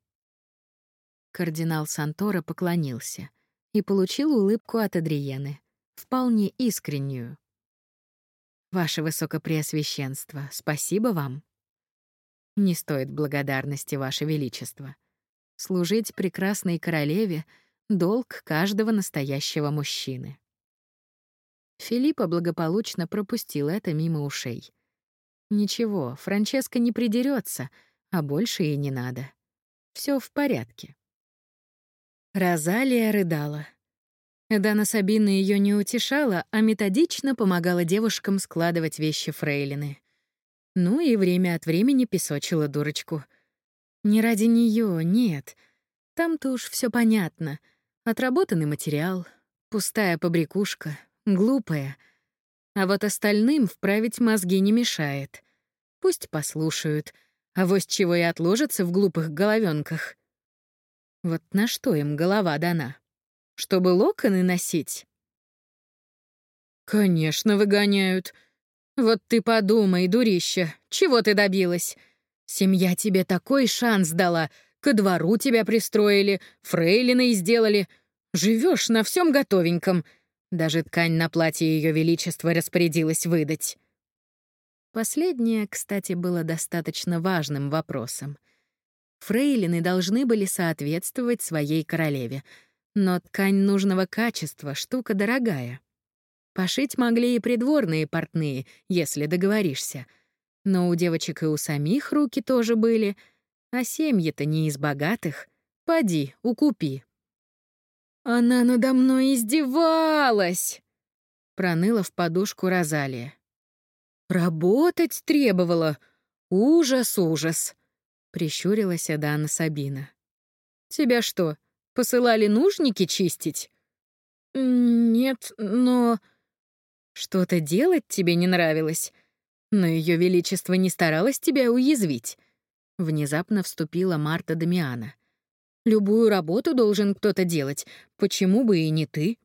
Кардинал Сантора поклонился и получил улыбку от Адриены вполне искреннюю. Ваше Высокопреосвященство, спасибо вам. Не стоит благодарности, Ваше Величество. Служить прекрасной королеве — долг каждого настоящего мужчины. Филиппа благополучно пропустил это мимо ушей. Ничего, Франческа не придерется, а больше и не надо. Все в порядке. Розалия рыдала. Дана Сабина ее не утешала, а методично помогала девушкам складывать вещи фрейлины. Ну и время от времени песочила дурочку. Не ради нее, нет. Там-то уж все понятно. Отработанный материал, пустая побрякушка, глупая. А вот остальным вправить мозги не мешает. Пусть послушают, а вось чего и отложится в глупых головенках. Вот на что им голова дана? чтобы локоны носить? Конечно, выгоняют. Вот ты подумай, дурища, чего ты добилась? Семья тебе такой шанс дала, ко двору тебя пристроили, фрейлиной сделали. Живешь на всем готовеньком. Даже ткань на платье Ее Величества распорядилась выдать. Последнее, кстати, было достаточно важным вопросом. Фрейлины должны были соответствовать своей королеве — но ткань нужного качества — штука дорогая. Пошить могли и придворные портные, если договоришься. Но у девочек и у самих руки тоже были, а семьи-то не из богатых. Поди, укупи. «Она надо мной издевалась!» — проныла в подушку Розалия. «Работать требовала. Ужас, ужас!» — прищурилась Адана Сабина. «Тебя что, Посылали нужники чистить? Нет, но... Что-то делать тебе не нравилось. Но Ее Величество не старалось тебя уязвить. Внезапно вступила Марта Дамиана. Любую работу должен кто-то делать. Почему бы и не ты?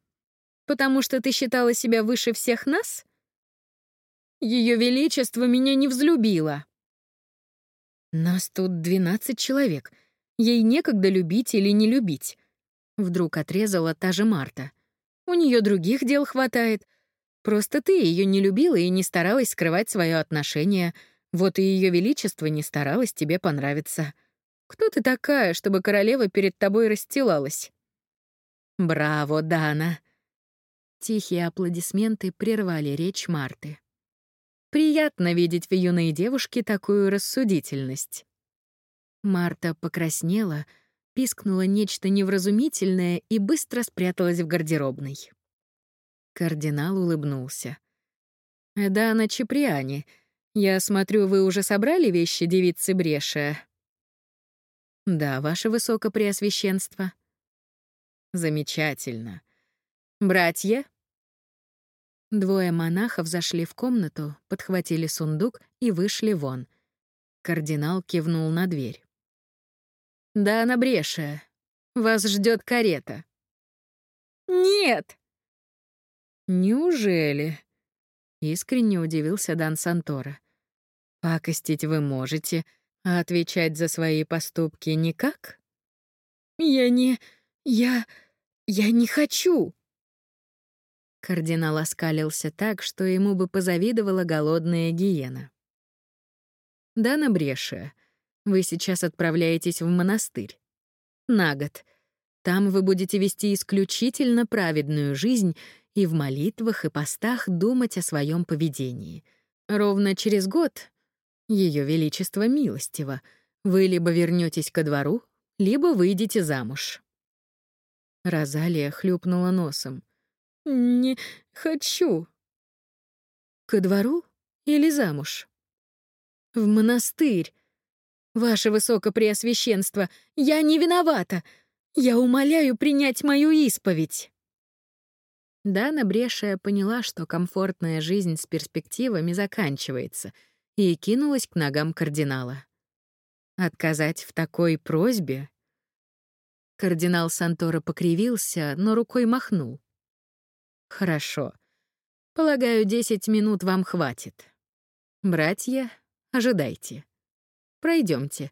Потому что ты считала себя выше всех нас? Ее Величество меня не взлюбило. Нас тут двенадцать человек. Ей некогда любить или не любить. Вдруг отрезала та же Марта. У нее других дел хватает. Просто ты ее не любила и не старалась скрывать свое отношение. Вот и ее величество не старалось тебе понравиться. Кто ты такая, чтобы королева перед тобой расстилалась? Браво, Дана. Тихие аплодисменты прервали речь Марты. Приятно видеть в юной девушке такую рассудительность. Марта покраснела, пискнула нечто невразумительное и быстро спряталась в гардеробной. Кардинал улыбнулся. «Эдана Чеприани, я смотрю, вы уже собрали вещи девицы Бреша?» «Да, ваше высокопреосвященство», Замечательно. Братья? Двое монахов зашли в комнату, подхватили сундук и вышли вон. Кардинал кивнул на дверь. «Да, на брешая. Вас ждет карета». «Нет!» «Неужели?» — искренне удивился Дан Сантора. «Пакостить вы можете, а отвечать за свои поступки никак?» «Я не... я... я не хочу!» Кардинал оскалился так, что ему бы позавидовала голодная гиена. «Дана Бреша, вы сейчас отправляетесь в монастырь. На год. Там вы будете вести исключительно праведную жизнь и в молитвах и постах думать о своем поведении. Ровно через год, Ее Величество милостиво, вы либо вернетесь ко двору, либо выйдете замуж. Розалия хлюпнула носом. «Не хочу». «Ко двору или замуж?» «В монастырь. Ваше Высокопреосвященство, я не виновата. Я умоляю принять мою исповедь». Дана Брешая поняла, что комфортная жизнь с перспективами заканчивается, и кинулась к ногам кардинала. Отказать в такой просьбе? Кардинал Сантора покривился, но рукой махнул. Хорошо. Полагаю, десять минут вам хватит. Братья, ожидайте. Пройдемте.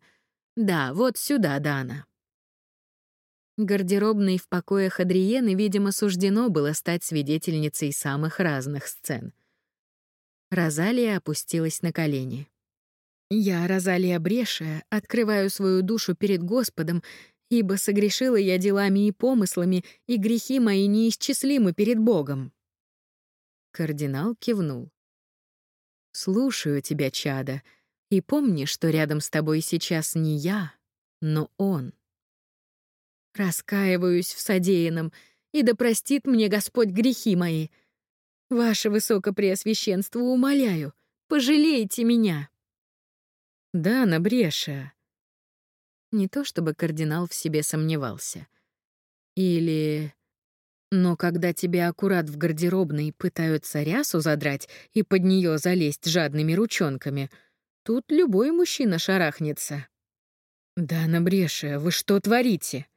Да, вот сюда, Дана. Гардеробной в покоях Адриены, видимо, суждено было стать свидетельницей самых разных сцен. Розалия опустилась на колени. «Я, Розалия Брешая, открываю свою душу перед Господом, ибо согрешила я делами и помыслами, и грехи мои неисчислимы перед Богом». Кардинал кивнул. «Слушаю тебя, чада, и помни, что рядом с тобой сейчас не я, но он». Раскаиваюсь в содеянном, и да простит мне Господь грехи мои. Ваше Высокопреосвященство, умоляю, пожалейте меня. Да, набреша. Не то чтобы кардинал в себе сомневался. Или... Но когда тебя аккурат в гардеробной пытаются рясу задрать и под нее залезть жадными ручонками, тут любой мужчина шарахнется. «Да, Набреша, вы что творите?»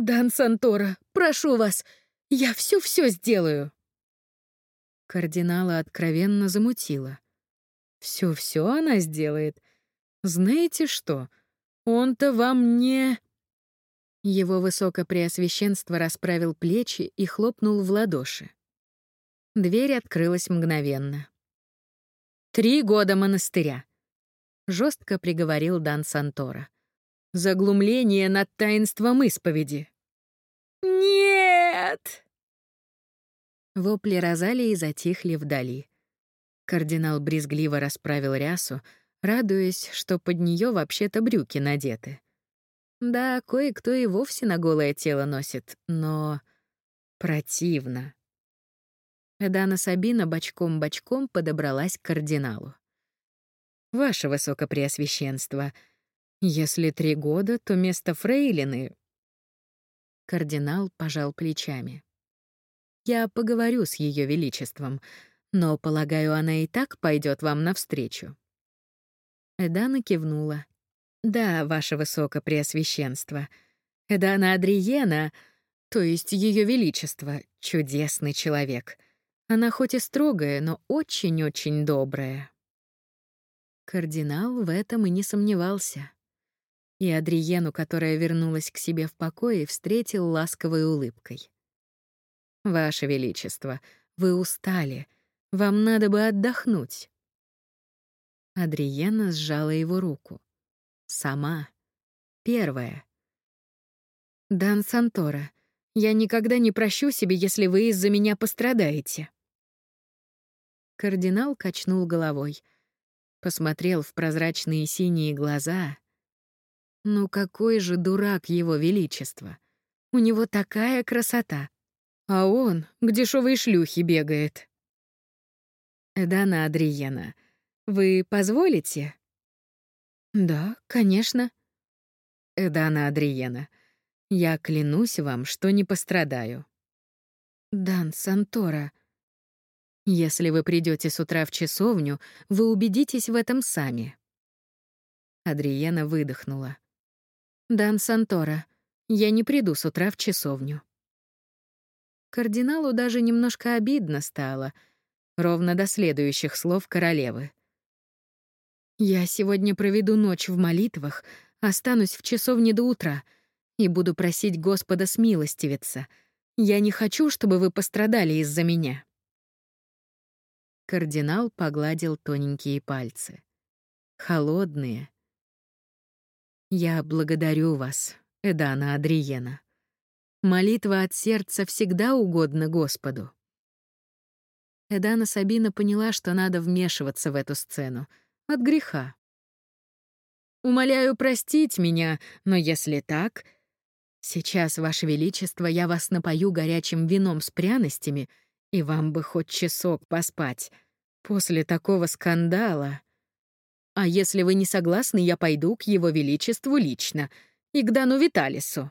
«Дан Сантора, прошу вас, я все-все сделаю!» Кардинала откровенно замутила. Все-все она сделает. Знаете что? Он-то вам не... Его высокопреосвященство расправил плечи и хлопнул в ладоши. Дверь открылась мгновенно. «Три года монастыря», — жестко приговорил Дан Сантора. Заглумление над таинством исповеди. «Нет!» Вопли Розалии затихли вдали. Кардинал брезгливо расправил рясу, радуясь, что под нее вообще-то брюки надеты. Да, кое-кто и вовсе на голое тело носит, но... противно. Эдана Сабина бочком-бочком подобралась к кардиналу. «Ваше Высокопреосвященство», если три года, то место фрейлины... Кардинал пожал плечами. Я поговорю с Ее Величеством, но, полагаю, она и так пойдет вам навстречу. Эдана кивнула. «Да, ваше высокопреосвященство. Эдана Адриена, то есть Ее Величество, чудесный человек. Она хоть и строгая, но очень-очень добрая». Кардинал в этом и не сомневался и Адриену, которая вернулась к себе в покое, встретил ласковой улыбкой. «Ваше Величество, вы устали. Вам надо бы отдохнуть». Адриена сжала его руку. Сама. Первая. «Дан Сантора, я никогда не прощу себе, если вы из-за меня пострадаете». Кардинал качнул головой, посмотрел в прозрачные синие глаза — ну какой же дурак его величество. У него такая красота. А он к дешевой шлюхе бегает. Дана Адриена, вы позволите? Да, конечно. Дана Адриена, Я клянусь вам, что не пострадаю. Дан Сантора. Если вы придете с утра в часовню, вы убедитесь в этом сами. Адриена выдохнула. Дан Сантора, я не приду с утра в часовню. Кардиналу даже немножко обидно стало, ровно до следующих слов королевы. «Я сегодня проведу ночь в молитвах, останусь в часовне до утра и буду просить Господа смилостивиться. Я не хочу, чтобы вы пострадали из-за меня». Кардинал погладил тоненькие пальцы. Холодные. «Я благодарю вас, Эдана Адриена. Молитва от сердца всегда угодна Господу. Эдана Сабина поняла, что надо вмешиваться в эту сцену. От греха. «Умоляю простить меня, но если так...» «Сейчас, Ваше Величество, я вас напою горячим вином с пряностями, и вам бы хоть часок поспать. После такого скандала...» «А если вы не согласны, я пойду к Его Величеству лично и к Дану Виталису».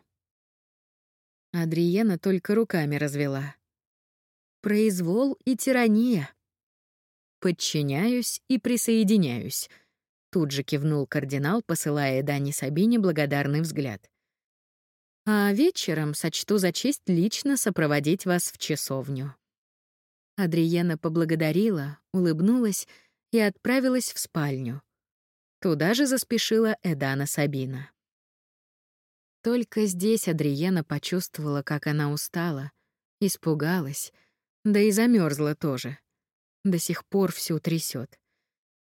Адриена только руками развела. Произвол и тирания. Подчиняюсь и присоединяюсь. Тут же кивнул кардинал, посылая Дани Сабине благодарный взгляд. А вечером сочту за честь лично сопроводить вас в часовню. Адриена поблагодарила, улыбнулась и отправилась в спальню. Туда же заспешила Эдана Сабина. Только здесь Адриена почувствовала, как она устала, испугалась, да и замерзла тоже. До сих пор всю трясет.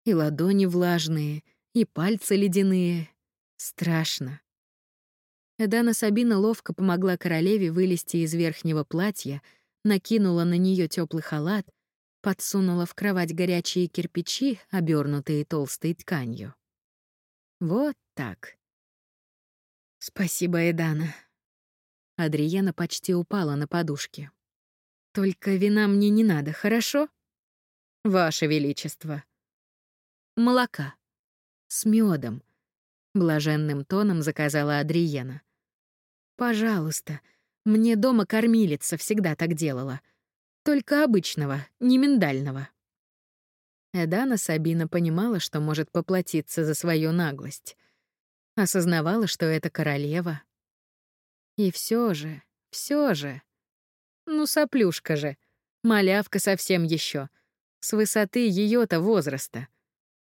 И ладони влажные, и пальцы ледяные. Страшно. Эдана Сабина ловко помогла королеве вылезти из верхнего платья, накинула на нее теплый халат, подсунула в кровать горячие кирпичи, обернутые толстой тканью. Вот так. «Спасибо, Эдана». Адриена почти упала на подушке. «Только вина мне не надо, хорошо?» «Ваше Величество». «Молока. С медом», — блаженным тоном заказала Адриена. «Пожалуйста, мне дома кормилица всегда так делала. Только обычного, не миндального». Эдана Сабина понимала, что может поплатиться за свою наглость — Осознавала, что это королева. И все же, все же. Ну, соплюшка же. Малявка совсем еще. С высоты ее-то возраста.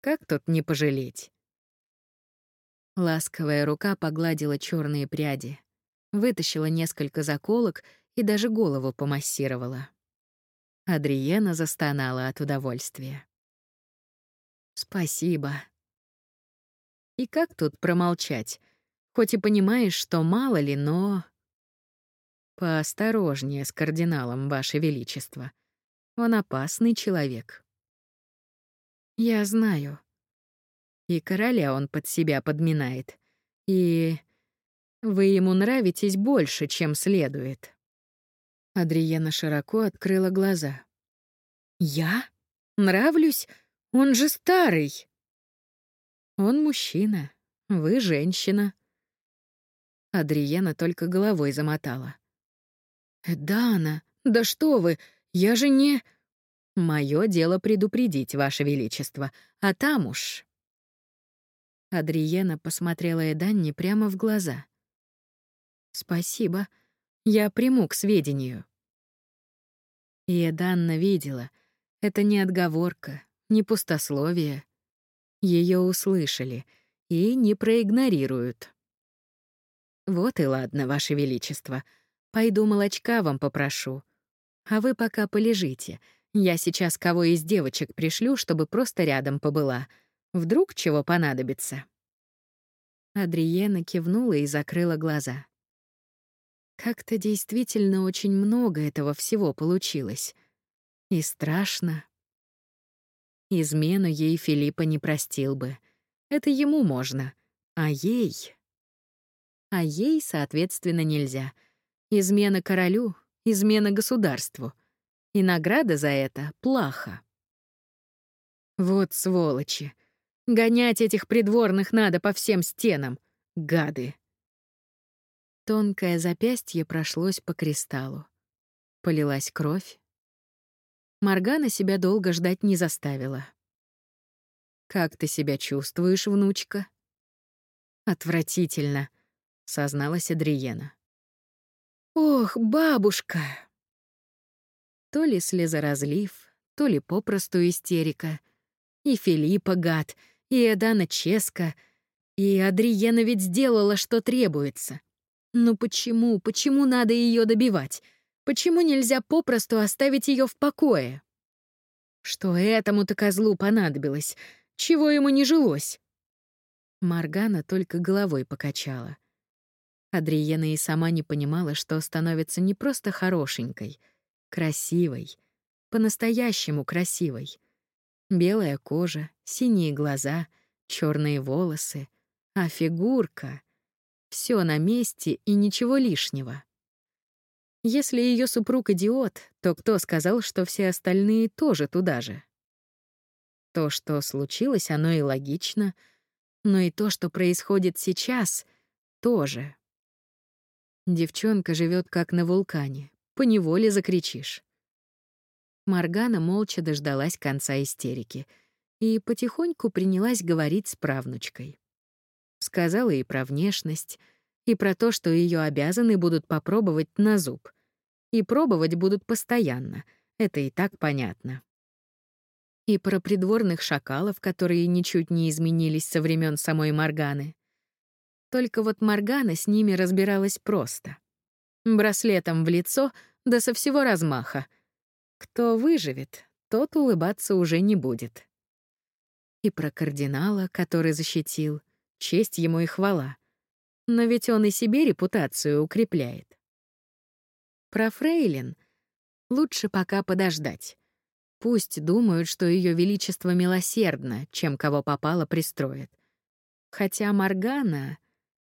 Как тут не пожалеть? Ласковая рука погладила черные пряди, вытащила несколько заколок и даже голову помассировала. Адриена застонала от удовольствия. «Спасибо», и как тут промолчать? Хоть и понимаешь, что мало ли, но... Поосторожнее с кардиналом, Ваше Величество. Он опасный человек. Я знаю. И короля он под себя подминает. И вы ему нравитесь больше, чем следует. Адриена широко открыла глаза. Я? Нравлюсь? Он же старый. Он мужчина, вы женщина. Адриена только головой замотала. «Дана, да что вы, я же не...» «Моё дело предупредить, Ваше Величество, а там уж...» Адриена посмотрела Эданне прямо в глаза. «Спасибо, я приму к сведению». И Эданна видела, это не отговорка, не пустословие, ее услышали и не проигнорируют. Вот и ладно, Ваше Величество. Пойду молочка вам попрошу. А вы пока полежите. Я сейчас кого из девочек пришлю, чтобы просто рядом побыла. Вдруг чего понадобится. Адриена кивнула и закрыла глаза. Как-то действительно очень много этого всего получилось. И страшно, Измену ей Филиппа не простил бы. Это ему можно. А ей... А ей, соответственно, нельзя. Измена королю, измена государству. И награда за это — плаха. Вот сволочи. Гонять этих придворных надо по всем стенам. Гады. Тонкое запястье прошлось по кристаллу. Полилась кровь. Маргана себя долго ждать не заставила. «Как ты себя чувствуешь, внучка?» «Отвратительно», — созналась Адриена. «Ох, бабушка!» То ли слезоразлив, то ли попросту истерика. И Филиппа гад, и Эдана Ческа, и Адриена ведь сделала, что требуется. Но почему, почему надо ее добивать? Почему нельзя попросту оставить ее в покое? Что этому-то козлу понадобилось? Чего ему не жилось? Маргана только головой покачала. Адриена и сама не понимала, что становится не просто хорошенькой, красивой, по-настоящему красивой. Белая кожа, синие глаза, черные волосы, а фигурка — все на месте и ничего лишнего. Если ее супруг идиот, то кто сказал, что все остальные тоже туда же? То, что случилось, оно и логично, но и то, что происходит сейчас, тоже. Девчонка живет как на вулкане, поневоле закричишь. Маргана молча дождалась конца истерики и потихоньку принялась говорить с правнучкой. Сказала и про внешность, и про то, что ее обязаны будут попробовать на зуб. И пробовать будут постоянно, это и так понятно. И про придворных шакалов, которые ничуть не изменились со времен самой Марганы. Только вот Моргана с ними разбиралась просто. Браслетом в лицо, да со всего размаха. Кто выживет, тот улыбаться уже не будет. И про кардинала, который защитил, честь ему и хвала. Но ведь он и себе репутацию укрепляет. Про Фрейлин лучше пока подождать. Пусть думают, что Ее Величество милосердно, чем кого попало пристроит. Хотя Моргана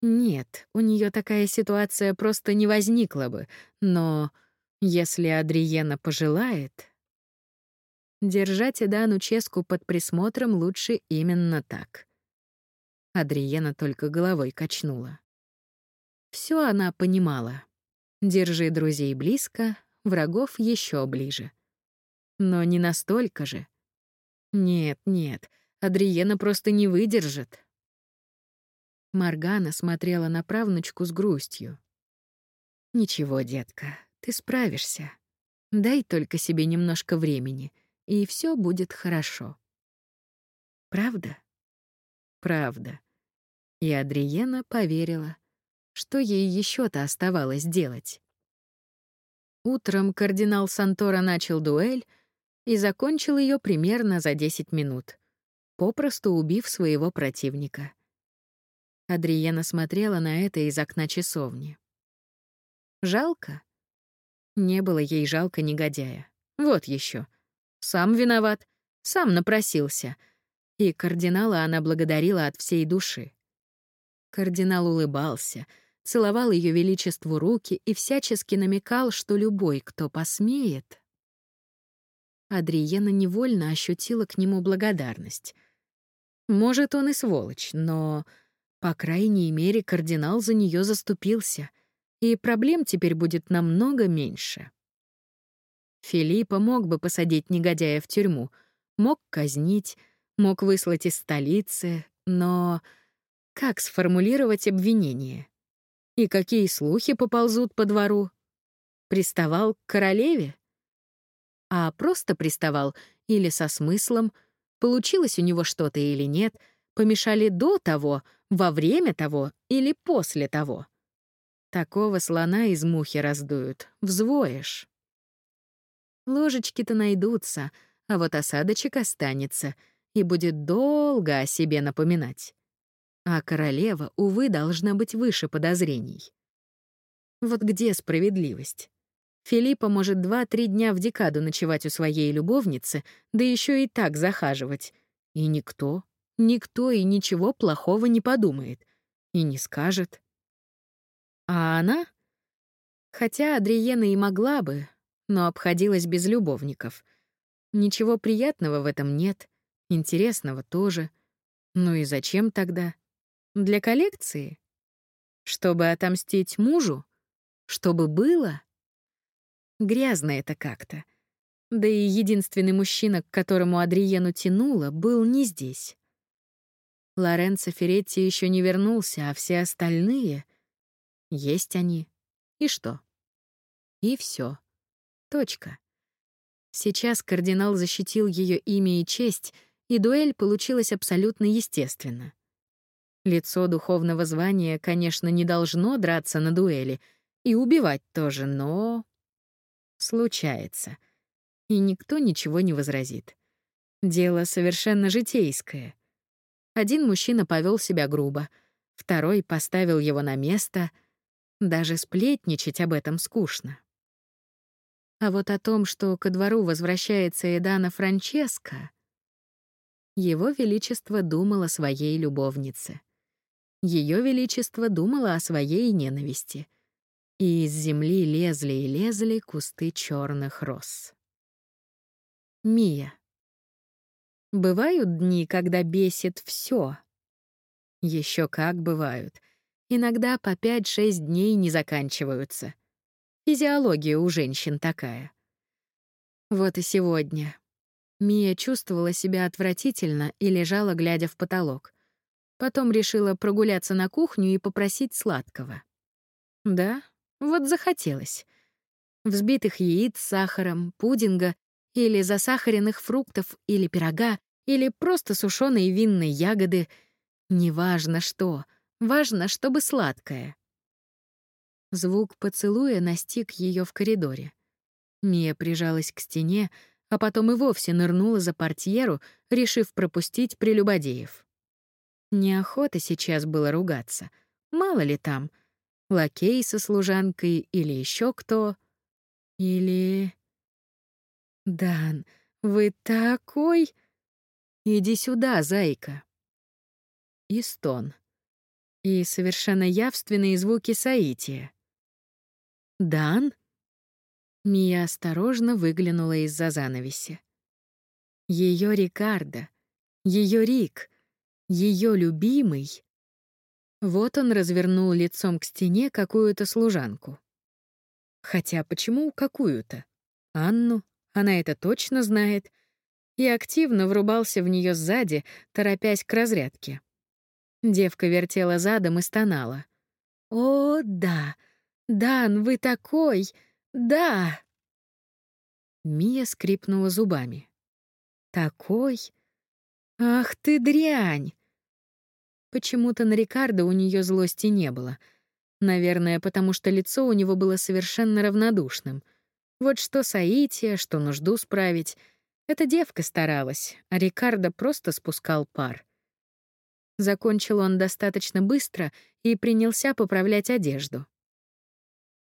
нет, у нее такая ситуация просто не возникла бы, но если Адриена пожелает... Держать Эдану Ческу под присмотром лучше именно так. Адриена только головой качнула. Все она понимала. Держи друзей близко, врагов еще ближе. Но не настолько же. Нет, нет, Адриена просто не выдержит. Маргана смотрела на правнучку с грустью. «Ничего, детка, ты справишься. Дай только себе немножко времени, и все будет хорошо». «Правда?» «Правда». И Адриена поверила. Что ей еще то оставалось делать? Утром кардинал Сантора начал дуэль и закончил ее примерно за 10 минут, попросту убив своего противника. Адриена смотрела на это из окна часовни. Жалко? Не было ей жалко негодяя. Вот еще. Сам виноват, сам напросился. И кардинала она благодарила от всей души. Кардинал улыбался, целовал ее величеству руки и всячески намекал, что любой, кто посмеет... Адриена невольно ощутила к нему благодарность. Может, он и сволочь, но по крайней мере, кардинал за нее заступился, и проблем теперь будет намного меньше. Филиппа мог бы посадить негодяя в тюрьму, мог казнить, мог выслать из столицы, но как сформулировать обвинение? И какие слухи поползут по двору? Приставал к королеве? А просто приставал или со смыслом, получилось у него что-то или нет, помешали до того — во время того или после того. Такого слона из мухи раздуют, взвоишь. Ложечки-то найдутся, а вот осадочек останется и будет долго о себе напоминать. А королева, увы, должна быть выше подозрений. Вот где справедливость? Филиппа может два-три дня в декаду ночевать у своей любовницы, да еще и так захаживать. И никто, Никто и ничего плохого не подумает. И не скажет. А она? Хотя Адриена и могла бы, но обходилась без любовников. Ничего приятного в этом нет, интересного тоже. Ну и зачем тогда? Для коллекции? Чтобы отомстить мужу? Чтобы было? Грязно это как-то. Да и единственный мужчина, к которому Адриену тянуло, был не здесь. Лоренцо Феретти еще не вернулся, а все остальные... Есть они. И что? И все. Точка. Сейчас кардинал защитил ее имя и честь, и дуэль получилась абсолютно естественно. Лицо духовного звания, конечно, не должно драться на дуэли, и убивать тоже, но... Случается. И никто ничего не возразит. Дело совершенно житейское. Один мужчина повел себя грубо, второй поставил его на место. Даже сплетничать об этом скучно. А вот о том, что ко двору возвращается Эдана Франческо, его величество думало своей любовнице. Ее величество думало о своей ненависти. И из земли лезли и лезли кусты черных роз. Мия. Бывают дни, когда бесит все. Еще как бывают. Иногда по 5-6 дней не заканчиваются. Физиология у женщин такая. Вот и сегодня. Мия чувствовала себя отвратительно и лежала, глядя в потолок. Потом решила прогуляться на кухню и попросить сладкого. Да, вот захотелось. Взбитых яиц с сахаром, пудинга или засахаренных фруктов или пирога, или просто сушеные винные ягоды. Неважно что, важно, чтобы сладкое. Звук поцелуя настиг ее в коридоре. Мия прижалась к стене, а потом и вовсе нырнула за портьеру, решив пропустить прелюбодеев. Неохота сейчас было ругаться. Мало ли там. Лакей со служанкой или еще кто. Или... «Дан, вы такой...» «Иди сюда, зайка». И стон. И совершенно явственные звуки Саития. «Дан?» Мия осторожно выглянула из-за занавеси. Ее Рикардо, ее Рик, ее любимый. Вот он развернул лицом к стене какую-то служанку. Хотя почему какую-то? Анну, она это точно знает. И активно врубался в нее сзади, торопясь к разрядке. Девка вертела задом и стонала. «О, да!» «Дан, вы такой! Да!» Мия скрипнула зубами. «Такой? Ах ты дрянь!» Почему-то на Рикардо у нее злости не было. Наверное, потому что лицо у него было совершенно равнодушным. Вот что Саития, что нужду справить. Эта девка старалась, а Рикардо просто спускал пар. Закончил он достаточно быстро и принялся поправлять одежду.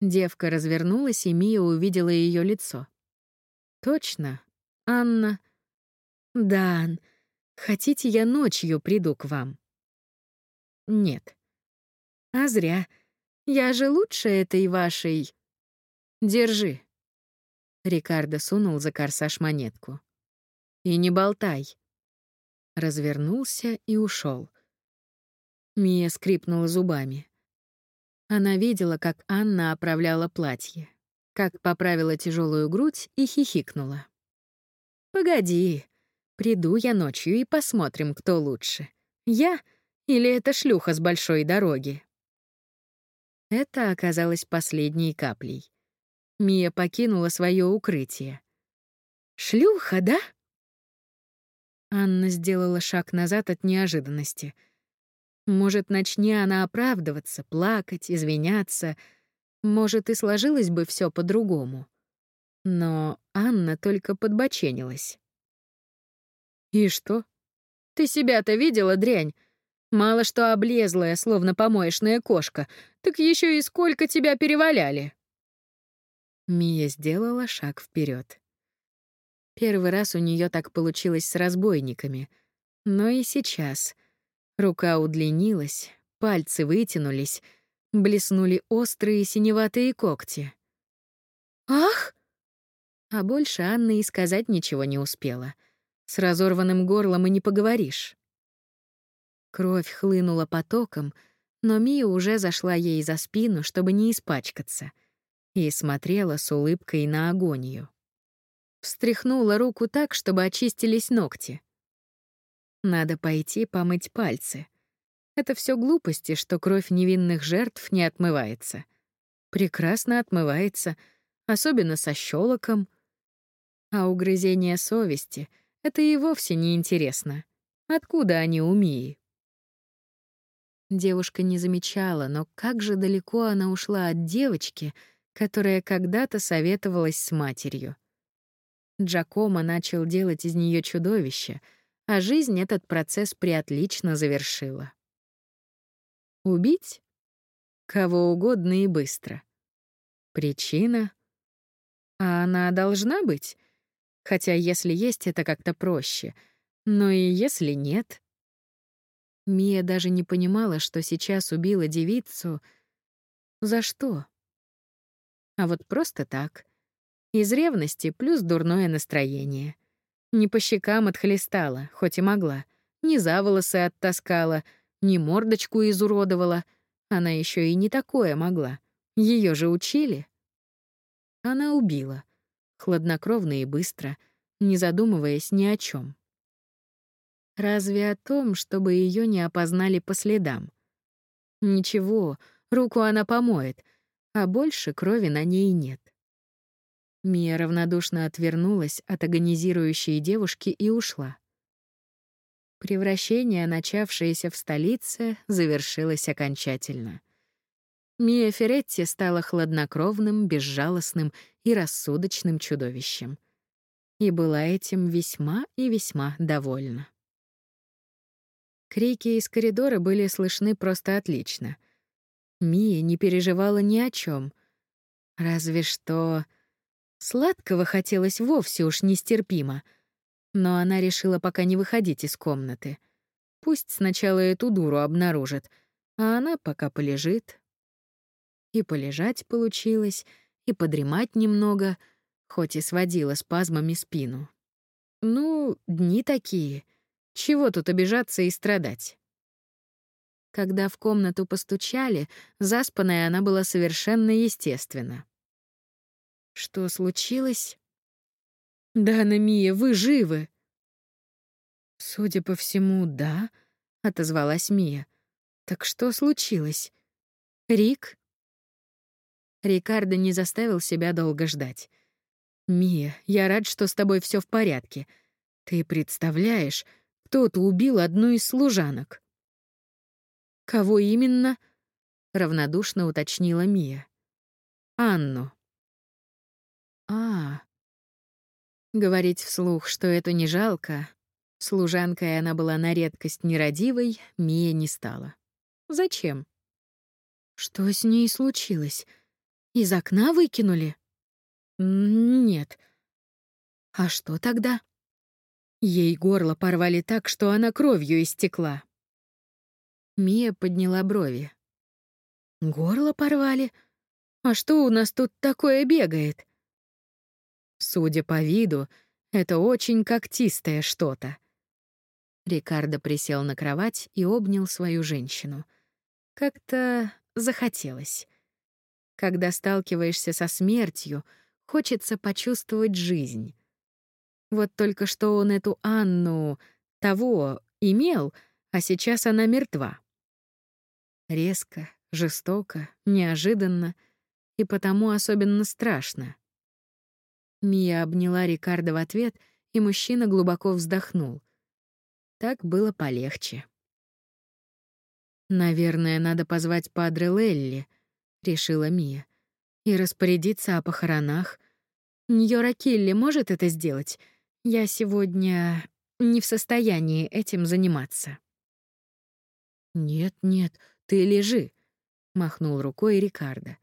Девка развернулась, и Мия увидела ее лицо. Точно, Анна. Дан, хотите, я ночью приду к вам? Нет. А зря. Я же лучше этой вашей... Держи. Рикардо сунул за корсаж монетку. И не болтай. Развернулся и ушел. Мия скрипнула зубами. Она видела, как Анна оправляла платье, как поправила тяжелую грудь и хихикнула. «Погоди, приду я ночью и посмотрим, кто лучше. Я или эта шлюха с большой дороги?» Это оказалось последней каплей. Мия покинула свое укрытие. «Шлюха, да?» Анна сделала шаг назад от неожиданности — может, начни она оправдываться, плакать, извиняться, может, и сложилось бы все по-другому. Но Анна только подбоченилась. «И что? Ты себя-то видела, дрянь? Мало что облезлая, словно помоечная кошка, так еще и сколько тебя переваляли!» Мия сделала шаг вперед. Первый раз у нее так получилось с разбойниками, но и сейчас — Рука удлинилась, пальцы вытянулись, блеснули острые синеватые когти. «Ах!» А больше Анна и сказать ничего не успела. С разорванным горлом и не поговоришь. Кровь хлынула потоком, Но Мия уже зашла ей за спину, чтобы не испачкаться, и смотрела с улыбкой на агонию. Встряхнула руку так, чтобы очистились ногти. Надо пойти помыть пальцы. Это все глупости, что кровь невинных жертв не отмывается. Прекрасно отмывается, особенно со щелоком. А угрызение совести — это и вовсе не интересно. Откуда они у Мии? Девушка не замечала, но как же далеко она ушла от девочки, которая когда-то советовалась с матерью. Джакомо начал делать из нее чудовище, а жизнь этот процесс приотлично завершила. Убить? Кого угодно и быстро. Причина? А она должна быть? Хотя если есть, это как-то проще. Но и если нет... Мия даже не понимала, что сейчас убила девицу. За что? А вот просто так — из ревности плюс дурное настроение. Не по щекам отхлестала, хоть и могла. Не за волосы оттаскала, не мордочку изуродовала. Она еще и не такое могла. Ее же учили. Она убила. Хладнокровно и быстро, не задумываясь ни о чем. Разве о том, чтобы ее не опознали по следам? Ничего, руку она помоет, а больше крови на ней нет. Мия равнодушно отвернулась от агонизирующей девушки и ушла. Превращение, начавшееся в столице, завершилось окончательно. Мия Феретти стала хладнокровным, безжалостным и рассудочным чудовищем. И была этим весьма и весьма довольна. Крики из коридора были слышны просто отлично. Мия не переживала ни о чем, Разве что... Сладкого хотелось вовсе уж нестерпимо. Но она решила пока не выходить из комнаты. Пусть сначала эту дуру обнаружит, а она пока полежит. И полежать получилось, и подремать немного, хоть и сводила спазмами спину. Ну, дни такие. Чего тут обижаться и страдать? Когда в комнату постучали, заспанная она была совершенно естественно. Что случилось? «Дана Мия, вы живы!» «Судя по всему, да», — отозвалась Мия. «Так что случилось? Рик?» Рикардо не заставил себя долго ждать. «Мия, я рад, что с тобой все в порядке. Ты представляешь, кто-то убил одну из служанок». «Кого именно?» — равнодушно уточнила Мия. «Анну». А. Говорить вслух, что это не жалко, служанкой она была на редкость нерадивой, Мия не стала. Зачем? Что с ней случилось? Из окна выкинули? Нет. А что тогда? Ей горло порвали так, что она кровью истекла. Мия подняла брови. Горло порвали? А что у нас тут такое бегает? Судя по виду, это очень когтистое что-то. Рикардо присел на кровать и обнял свою женщину. Как-то захотелось. Когда сталкиваешься со смертью, хочется почувствовать жизнь. Вот только что он эту Анну, того, имел, а сейчас она мертва. Резко, жестоко, неожиданно и потому особенно страшно. Мия обняла Рикардо в ответ, и мужчина глубоко вздохнул. Так было полегче. «Наверное, надо позвать Падре Лелли», — решила Мия, «и распорядиться о похоронах. Ньора Килли может это сделать? Я сегодня не в состоянии этим заниматься». «Нет, нет, ты лежи», — махнул рукой Рикардо.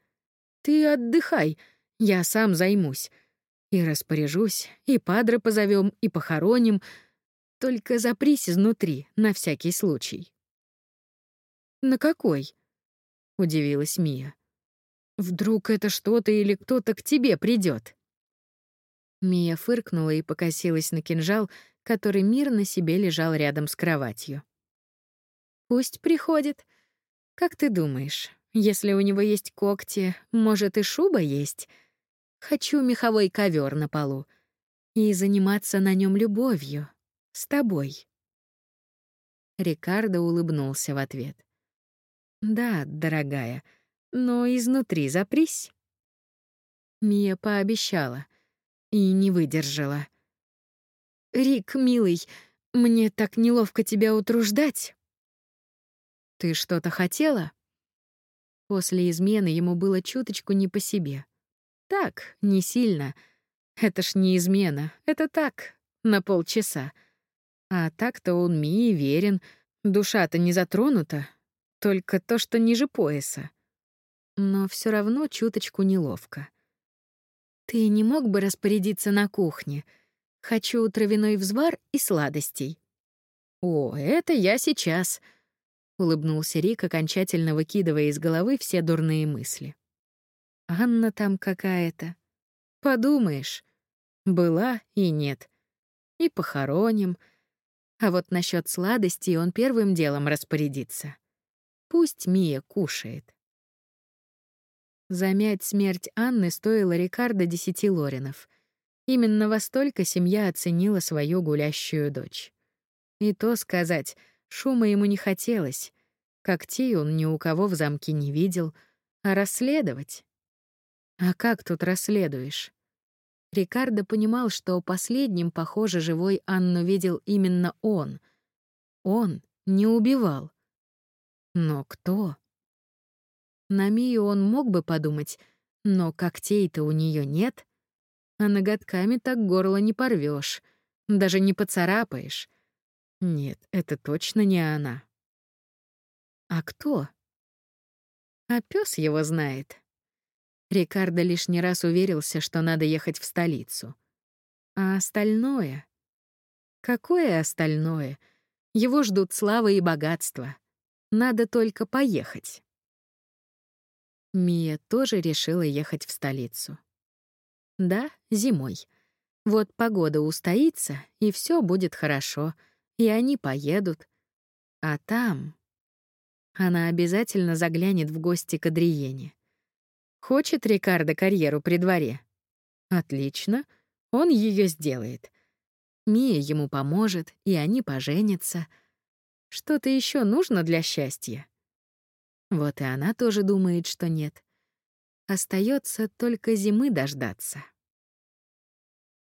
«Ты отдыхай, я сам займусь. И распоряжусь, и падре позовем, и похороним. Только запрись изнутри, на всякий случай. «На какой?» — удивилась Мия. «Вдруг это что-то или кто-то к тебе придет. Мия фыркнула и покосилась на кинжал, который мирно себе лежал рядом с кроватью. «Пусть приходит. Как ты думаешь, если у него есть когти, может и шуба есть? Хочу меховой ковер на полу и заниматься на нем любовью с тобой. Рикардо улыбнулся в ответ. Да, дорогая, но изнутри запрись. Мия пообещала и не выдержала. Рик, милый, мне так неловко тебя утруждать. Ты что-то хотела? После измены ему было чуточку не по себе. Так, не сильно. Это ж не измена, это так, на полчаса. А так-то он Мии верен, душа-то не затронута, только то, что ниже пояса. Но все равно чуточку неловко. Ты не мог бы распорядиться на кухне? Хочу травяной взвар и сладостей. О, это я сейчас, улыбнулся Рик, окончательно выкидывая из головы все дурные мысли. Анна там какая-то. Подумаешь, была и нет. И похороним. А вот насчет сладостей он первым делом распорядится. Пусть Мия кушает. Замять смерть Анны стоило Рикардо десяти лоринов. Именно во столько семья оценила свою гулящую дочь. И то сказать, шума ему не хотелось. Когтей он ни у кого в замке не видел. А расследовать? А как тут расследуешь? Рикардо понимал, что последним, похоже, живой Анну видел именно он. Он не убивал. Но кто? На Мию он мог бы подумать, но когтей-то у нее нет, а ноготками так горло не порвешь, даже не поцарапаешь. Нет, это точно не она. А кто? А пес его знает. Рикардо лишний раз уверился, что надо ехать в столицу. А остальное? Какое остальное? Его ждут слава и богатство. Надо только поехать. Мия тоже решила ехать в столицу. Да, зимой. Вот погода устоится, и все будет хорошо, и они поедут. А там... Она обязательно заглянет в гости к Адриене. Хочет Рикардо карьеру при дворе? Отлично, он ее сделает. Мия ему поможет, и они поженятся — что-то еще нужно для счастья? Вот и она тоже думает, что нет. Остается только зимы дождаться.